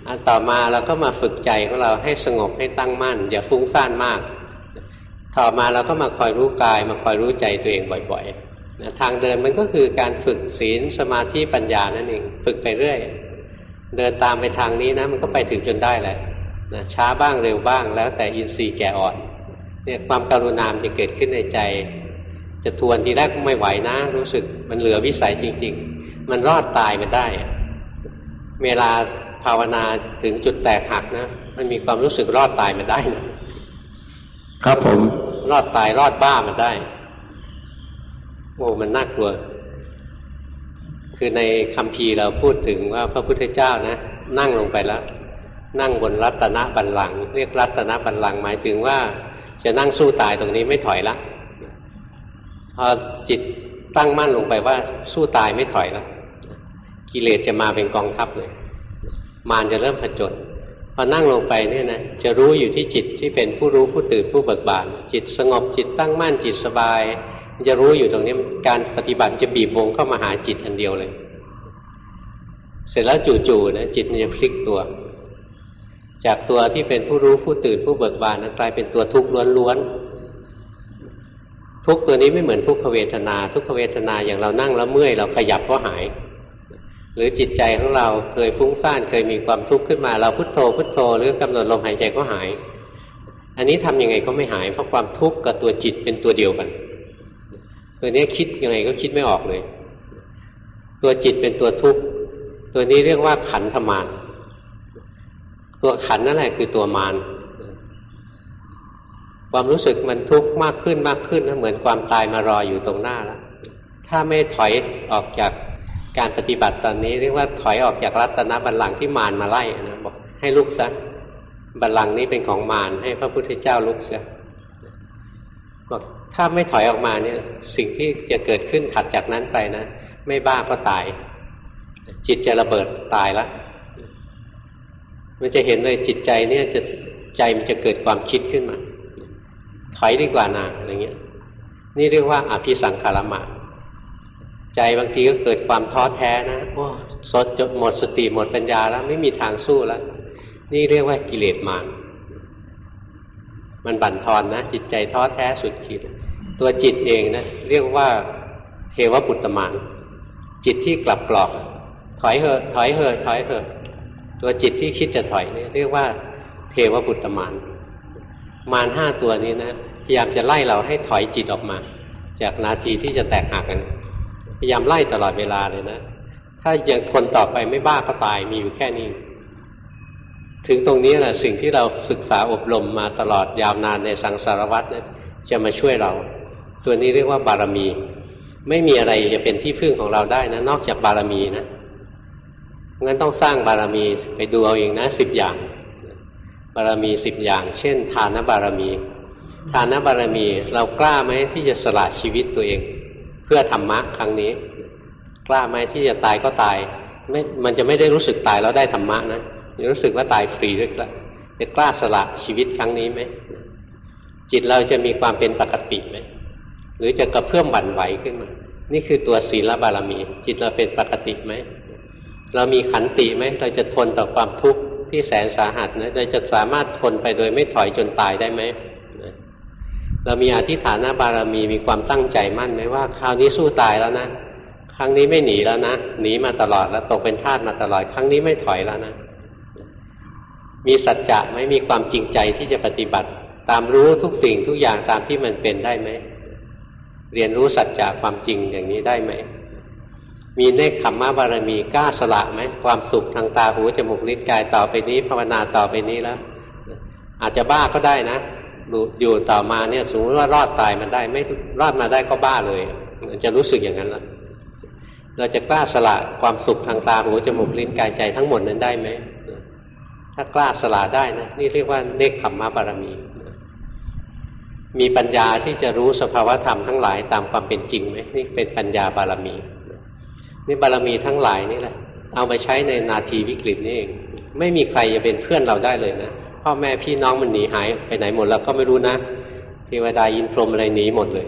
อันต่อมาเราก็มาฝึกใจของเราให้สงบให้ตั้งมั่น อย่าฟุ้งซ่านมาก ต่อมาเราก็มาคอยรู้กาย มาคอยรู้ใจตัวเองบ่อยๆทางเดินมันก็คือการฝึกศีลสมาธิปัญญานั่นเองฝึกไปเรื่อย เดินตามไปทางนี้นะมันก็ไปถึงจนได้แหละนะช้าบ้างเร็วบ้าง แล้วแต่อินทรีย์แก่อ่อนเนี่ยความการุณามจะเกิดขึ้นในใจ จะทวนทีแรกไม่ไหวนะ รู้สึกมันเหลือวิสัยจริง ๆ มันรอดตายมันได้ เวลาภาวนาถึงจุดแตกหักนะ มันมีความรู้สึกรอดตายมันได้นะ ครับผม รอดตายรอดบ้ามันได้โอ้มันน่ากลัว คือในคำพีเราพูดถึงว่าพระพุทธเจ้านะ นั่งลงไปแล้ว นั่งบนรัตนบัลลังก์เรียกรัตนบัลลังก์หมายถึงว่าจะนั่งสู้ตายตรงนี้ไม่ถอยละพอจิตตั้งมั่นลงไปว่าสู้ตายไม่ถอยแล้วกิเลสจะมาเป็นกองทัพเลย มารจะเริ่มผจญ พอนั่งลงไปเนี่ยนะจะรู้อยู่ที่จิตที่เป็นผู้รู้ผู้ตื่นผู้เบิกบาน จิตสงบจิตตั้งมั่นจิตสบาย จะรู้อยู่ตรงนี้การปฏิบัติจะบีบวงเข้ามาหาจิตอันเดียวเลย เสร็จแล้วจู่ๆนะจิตมันจะพลิกตัว จากตัวที่เป็นผู้รู้ผู้ตื่นผู้เบิกบานนะกลายเป็นตัวทุกข์ล้วนๆทุกตัวนี้ไม่เหมือนทุกขเวทนา ทุกขเวทนาอย่างเรานั่งแล้วเมื่อยเราขยับก็หาย หรือจิตใจของเราเคยฟุ้งซ่านเคยมีความทุกข์ขึ้นมา เราพุโทโธพุโทโธหรือกำหนดลมหายใจก็หาย อันนี้ทำยังไงก็ไม่หายเพราะความทุกข์กับตัวจิตเป็นตัวเดียวกันตัวนี้คิดยังไงก็คิดไม่ออกเลย ตัวจิตเป็นตัวทุกข์ตัวนี้เรียกว่าขันธมารตัวขันนั่นแหละคือตัวมารความรู้สึกมันทุกข์มากขึ้นมากขึ้นนะเหมือนความตายมารออยู่ตรงหน้าแล้วถ้าไม่ถอยออกจาก การปฏิบัติตอนนี้เรียกว่าถอยออกจากรัตนบัลลังก์ที่มารมาไล่นะบอกให้ลุกซะบัลลังก์นี้เป็นของมารให้พระพุทธเจ้าลุกซะบอกถ้าไม่ถอยออกมาเนี่ย สิ่งที่จะเกิดขึ้นถัดจากนั้นไปนะไม่บ้าก็ตาย จิตจะระเบิดตายละมันจะเห็นเลยจิตใจเนี่ยจะใจมันจะเกิดความคิดขึ้นมาถอยดีกว่านาอะไรเงี้ย นี่เรียกว่าอภิสังขารมะ ใจบางทีก็เกิดความท้อแท้นะโอ้สดจดหมดสติหมดปัญญาแล้ว ไม่มีทางสู้แล้ว นี่เรียกว่ากิเลสมารมันบั่นทอนนะ จิตใจท้อแท้สุดขีดตัวจิตเองนะเรียกว่าเทวปุตตมานจิตที่กลับกรอก ถอยเหอะ ถอยเหอะ ถอยเหอะ ตัวจิตที่คิดจะถอยนี่เรียกว่า เทวปุตตมานมารห้าตัวนี้นะพยายามจะไล่เราให้ถอยจิตออกมา จากนาทีที่จะแตกหักกัน ยายามไล่ตลอดเวลาเลยนะ ถ้ายังทนต่อไปไม่บ้าก็ตายมีอยู่แค่นี้ ถึงตรงนี้แหละสิ่งที่เราศึกษาอบรมมาตลอดยาวนานในสังสารวัตรนะจะมาช่วยเรา ตัวนี้เรียกว่าบารมี ไม่มีอะไรจะเป็นที่พึ่งของเราได้นะ นอกจากบารมีนะงั้นต้องสร้างบารมีไปดูเอาเองนะสิบอย่าง บารมีสิบอย่าง เช่น ทานบารมี ทานบารมี เรากล้าไหมที่จะสละชีวิตตัวเอง เพื่อธรรมะครั้งนี้ กล้าไหมที่จะตายก็ตายไม่มันจะไม่ได้รู้สึกตายแล้วได้ธรรมะนะจะรู้สึกว่าตายฟรีด้วยละจะกล้าสละชีวิตครั้งนี้ไหมจิตเราจะมีความเป็นปกติไหมหรือจะกระเพื่อมบั่นไหวขึ้นมา นี่คือตัวศีลบารมี จิตเราเป็นปกติไหม เรามีขันติไหม เราจะทนต่อความทุกข์ที่แสนสาหัสนะเราจะสามารถทนไปโดยไม่ถอยจนตายได้ไหม เรามีอธิฐานบารมีมีความตั้งใจมั่นไหมว่าคราวนี้สู้ตายแล้วนะครั้งนี้ไม่หนีแล้วนะหนีมาตลอดแล้วตกเป็นทาสมาตลอดครั้งนี้ไม่ถอยแล้วนะ มีสัจจะไหมมีความจริงใจที่จะปฏิบัติ ตามรู้ทุกสิ่งทุกอย่างตามที่มันเป็นได้ไหมเรียนรู้สัจจะความจริงอย่างนี้ได้ไหมมีเนคขมมะบารมีกล้าสละไหมความสุขทางตาหูจมูกลิ้นกายต่อไปนี้ภาวนาต่อไปนี้แล้ว อาจจะบ้าก็ได้นะ อยู่ต่อมาเนี่ยสมมติว่ารอดตายมันได้ ไม่รอดมาได้ก็บ้าเลย มันจะรู้สึกอย่างนั้นละเราจะกล้าสละความสุขทางตาหูจมูกลิ้นกายใจทั้งหมดนั้นได้ไหมถ้ากล้าสละได้นะนี่เรียกว่าเนคขมมะบารมี มีปัญญาที่จะรู้สภาวธรรมทั้งหลายตามความเป็นจริงไหมนี่เป็นปัญญาบารมีนี่บารมีทั้งหลายนี่แหละ เอาไปใช้ในนาทีวิกฤตนี่เองไม่มีใครจะเป็นเพื่อนเราได้เลยนะ พ่อแม่พี่น้องมันหนีหายไปไหนหมดเราก็ไม่รู้นะเทวดายินพรมอะไรหนีหมดเลย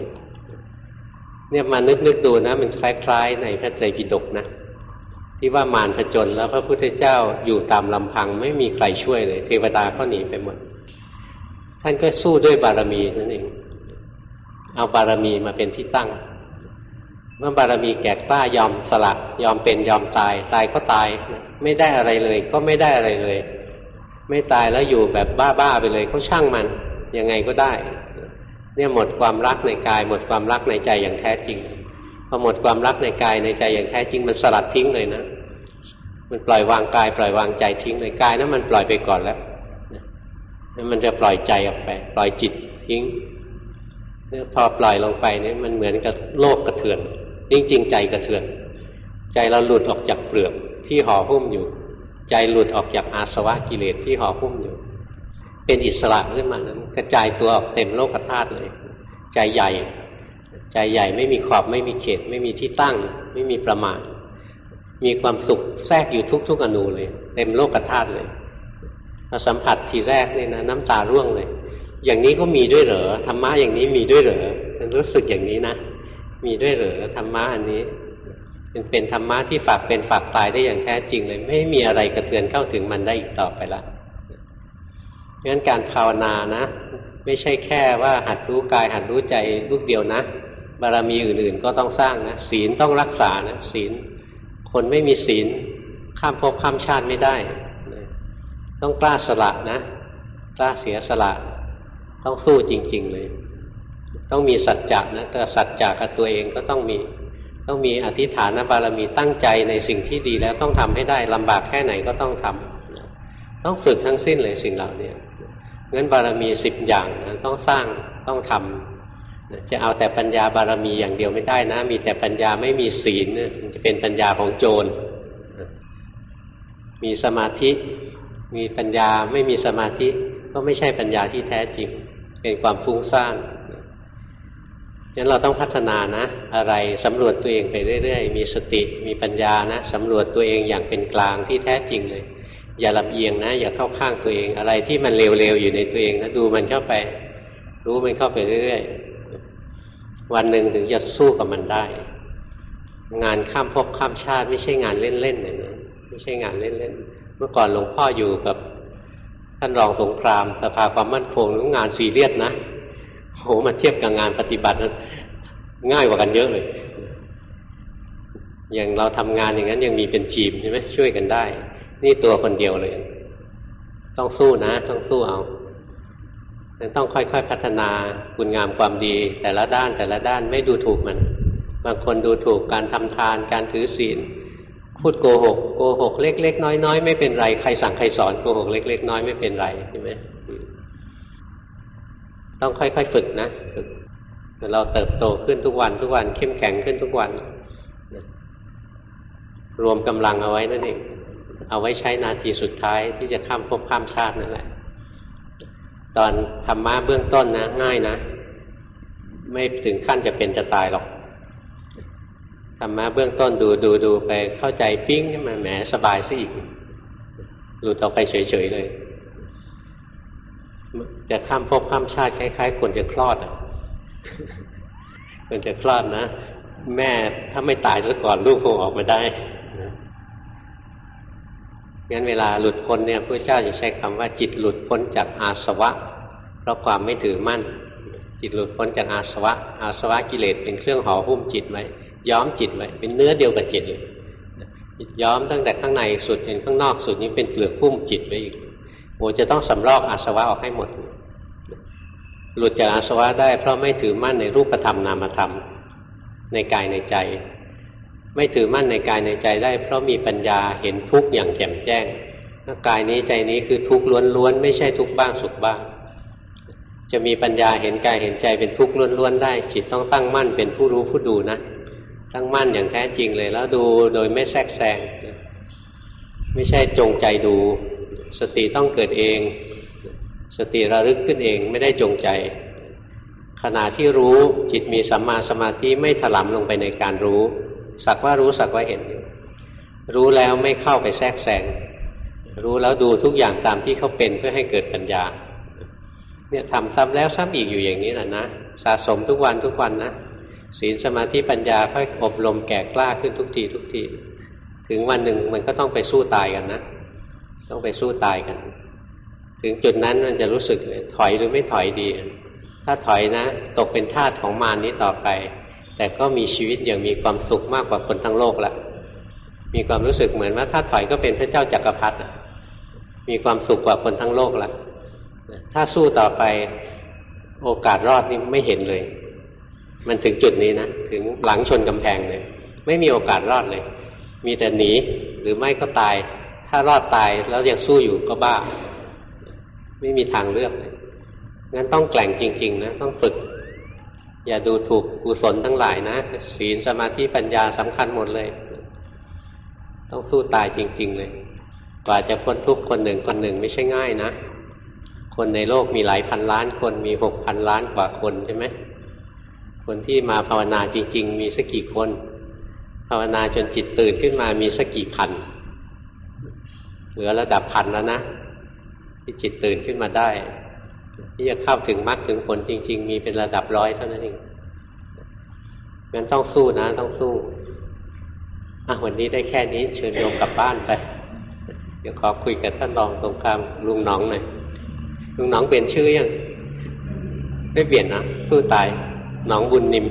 เนี่ยมานึกนึกดูนะ มันคล้ายๆ ในพระไตรปิฎกนะที่ว่ามารผจญแล้วพระพุทธเจ้าอยู่ตามลำพัง ไม่มีใครช่วยเลย เทวดาก็หนีไปหมด ท่านก็สู้ด้วยบารมีนั่นเองเอาบารมีมาเป็นที่ตั้ง เมื่อบารมีแก่กล้ายอมสละยอมเป็นยอมตาย ตายก็ตาย ไม่ได้อะไรเลย ก็ไม่ได้อะไรเลย ไม่ตายแล้วอยู่แบบบ้าๆไปเลยก็ช่างมัน ยังไงก็ได้ เนี่ยหมดความรักในกาย หมดความรักในใจอย่างแท้จริงพอหมดความรักในกายในใจอย่างแท้จริงมันสลัดทิ้งเลยนะมันปล่อยวางกายปล่อยวางใจทิ้งเลยกายนั้นมันปล่อยไปก่อนแล้วมันจะปล่อยใจออกไป ปล่อยจิตทิ้งพอปล่อยลงไปนี่มันเหมือนกับโลกกระเทือนจริงๆใจกระเทือน ใจเราหลุดออกจากเปลือกที่ห่อหุ้มอยู่ ใจหลุดออกจากอาสวะกิเลสที่ห่อหุ้มอยู่ เป็นอิสระขึ้นมานั้น กระจายตัวออกเต็มโลกธาตุเลย ใจใหญ่ ใจใหญ่ไม่มีขอบไม่มีเขต ไม่มีที่ตั้ง ไม่มีประมาณมีความสุขแทรกอยู่ทุกๆอนูเลย เต็มโลกธาตุเลยเราสัมผัสทีแรกนี่นะน้ำตาร่วงเลย อย่างนี้ก็มีด้วยเหรอธรรมะอย่างนี้มีด้วยเหรอรู้สึกอย่างนี้นะมีด้วยเหรอธรรมะอันนี้ เป็นเป็นธรรมะที่ฝากเป็นฝากตายได้อย่างแท้จริงเลย ไม่มีอะไรกระเทือนเข้าถึงมันได้อีกต่อไปละงั้นการภาวนานะ ไม่ใช่แค่ว่าหัดรู้กายหัดรู้ใจลูกเดียวนะบารมีอื่นๆก็ต้องสร้างนะศีลต้องรักษานะศีล คนไม่มีศีล ข้ามภพข้ามชาติไม่ได้ ต้องกล้าสละนะกล้าเสียสละ ต้องสู้จริง ๆ เลย ต้องมีสัจจะนะแต่สัจจะกับตัวเองก็ต้องมี ต้องมีอธิษฐานบารมีตั้งใจในสิ่งที่ดีแล้วต้องทำให้ได้ลำบากแค่ไหนก็ต้องทำต้องฝึกทั้งสิ้นเลยสิ่งเหล่านี้งั้นบารมีสิบอย่างนะต้องสร้างต้องทำจะเอาแต่ปัญญาบารมีอย่างเดียวไม่ได้นะ มีแต่ปัญญาไม่มีศีลจะเป็นปัญญาของโจร มีสมาธิ มีปัญญาไม่มีสมาธิ ก็ไม่ใช่ปัญญาที่แท้จริง เป็นความฟุ้งซ่าน งั้นเราต้องพัฒนานะ อะไรสำรวจตัวเองไปเรื่อยๆ มีสติมีปัญญานะสำรวจตัวเองอย่างเป็นกลางที่แท้จริงเลย อย่าลำเอียงนะ อย่าเข้าข้างตัวเอง อะไรที่มันเลวๆอยู่ในตัวเองนะดูมันเข้าไป รู้มันเข้าไปเรื่อยๆ วันหนึ่งถึงจะสู้กับมันได้ งานข้ามภพข้ามชาติ ไม่ใช่งานเล่นๆเลยนะไม่ใช่งานเล่นๆเมื่อก่อนหลวงพ่ออยู่กับท่านรองสงครามสภาความมั่นคงงานซีเรียสนะ โหมาเทียบกับงานปฏิบัตินั้นง่ายกว่ากันเยอะเลย อย่างเราทำงานอย่างนั้นยังมีเป็นทีมใช่ไหมช่วยกันได้ นี่ตัวคนเดียวเลย ต้องสู้นะ ต้องสู้เอาต้องค่อยๆพัฒนาคุณงามความดี แต่ละด้านแต่ละด้านไม่ดูถูกมัน บางคนดูถูกการทำทาน การถือศีลพูดโกหกโกหกเล็ก ๆ น้อยๆไม่เป็นไรใครสั่งใครสอนโกหกเล็ก ๆ น้อยไม่เป็นไรใช่ไหม ต้องค่อยๆฝึกนะฝึกเราเติบโตขึ้นทุกวันทุกวันเข้มแข็งขึ้นทุกวันรวมกำลังเอาไว้นั่นเองเอาไว้ใช้นาทีสุดท้ายที่จะข้ามภพข้ามชาตินั่นแหละ ตอนธรรมะเบื้องต้นนะ ง่ายนะ ไม่ถึงขั้นจะเป็นจะตายหรอกธรรมะเบื้องต้นดูดูดูไปเข้าใจปิ้งขึ้นมาแหมสบายซะอีกหลุดออกไปเฉยๆเลย จะข้ามภพข้ามชาติคล้ายๆคนจะคลอดอะคนจะคลอดนะ แม่ถ้าไม่ตายซะก่อนลูกคงออกมาได้งั้นเวลาหลุดพ้นเนี่ยพระเจ้าจะใช้คำว่าจิตหลุดพ้นจากอาสวะ เพราะความไม่ถือมั่น จิตหลุดพ้นจากอาสวะ อาสวะกิเลสเป็นเครื่องห่อหุ้มจิตไว้ย้อมจิตไว้เป็นเนื้อเดียวกับจิตเลยย้อมตั้งแต่ข้างในสุดจนข้างนอกสุดนี้เป็นเปลือกพุ่มจิตไว้อีก โอ้จะต้องสำรอกอาสวะออกให้หมด หลุดจากอาสวะได้เพราะไม่ถือมั่นในรูปธรรมนามธรรม ในกายในใจ ไม่ถือมั่นในกายในใจได้ เพราะมีปัญญาเห็นทุกข์อย่างแจ่มแจ้งกายนี้ใจนี้คือทุกข์ล้วนๆไม่ใช่ทุกข์บ้างสุขบ้าง จะมีปัญญาเห็นกายเห็นใจเป็นทุกข์ล้วนๆได้ จิตต้องตั้งมั่นเป็นผู้รู้ผู้ดูนะตั้งมั่นอย่างแท้จริงเลยแล้วดูโดยไม่แทรกแซงไม่ใช่จงใจดู สติต้องเกิดเอง สติระลึกขึ้นเองไม่ได้จงใจ ขณะที่รู้จิตมีสัมมาสมาธิไม่ถลำลงไปในการรู้ สักว่ารู้สักว่าเห็น รู้แล้วไม่เข้าไปแทรกแซงรู้แล้วดูทุกอย่างตามที่เขาเป็นเพื่อให้เกิดปัญญา เนี่ยทำซ้ำแล้วซ้ำอีกอยู่อย่างนี้แหละนะสะสมทุกวันทุกวันนะศีลสมาธิปัญญาค่อยอบรมแก่กล้าขึ้นทุกทีทุกที ถึงวันหนึ่งมันก็ต้องไปสู้ตายกันนะ ต้องไปสู้ตายกัน ถึงจุดนั้นมันจะรู้สึกเลยถอยหรือไม่ถอยดี ถ้าถอยนะ ตกเป็นทาสของมารนี้ต่อไป แต่ก็มีชีวิตอย่างมีความสุขมากกว่าคนทั้งโลกละมีความรู้สึกเหมือนว่าถ้าถอยก็เป็นพระเจ้าจักรพรรดิมีความสุขกว่าคนทั้งโลกละถ้าสู้ต่อไปโอกาสรอดนี่ไม่เห็นเลย มันถึงจุดนี้นะ ถึงหลังชนกำแพงเลย ไม่มีโอกาสรอดเลย มีแต่หนีหรือไม่ก็ตาย ถ้ารอดตายแล้วยังสู้อยู่ก็บ้า ไม่มีทางเลือกเลยงั้นต้องแกล่งจริง ๆ นะ ต้องฝึก อย่าดูถูกกุศลทั้งหลายนะศีลสมาธิปัญญาสำคัญหมดเลย ต้องสู้ตายจริง ๆ เลย กว่าจะพ้นทุกคนหนึ่งคนหนึ่งไม่ใช่ง่ายนะ คนในโลกมีหลายพันล้านคนมีหกพันล้านกว่าคนใช่ไหมคนที่มาภาวนาจริง ๆ มีสักกี่คน ภาวนาจนจิตตื่นขึ้นมามีสักกี่พันเหลือระดับพันแล้วนะที่จิตตื่นขึ้นมาได้ ที่จะเข้าถึงมรรคถึงผลจริง ๆ มีเป็นระดับร้อยเท่านั้นเองงั้นต้องสู้นะ ต้องสู้อะวันนี้ได้แค่นี้ เชิญโยมกลับบ้านไป เดี๋ยวขอคุยกับท่านรองตรงกลางลุงน้องหน่อยลุงน้องเปลี่ยนชื่อยังไม่เปลี่ยนนะสู้ตายน้องบุญนิม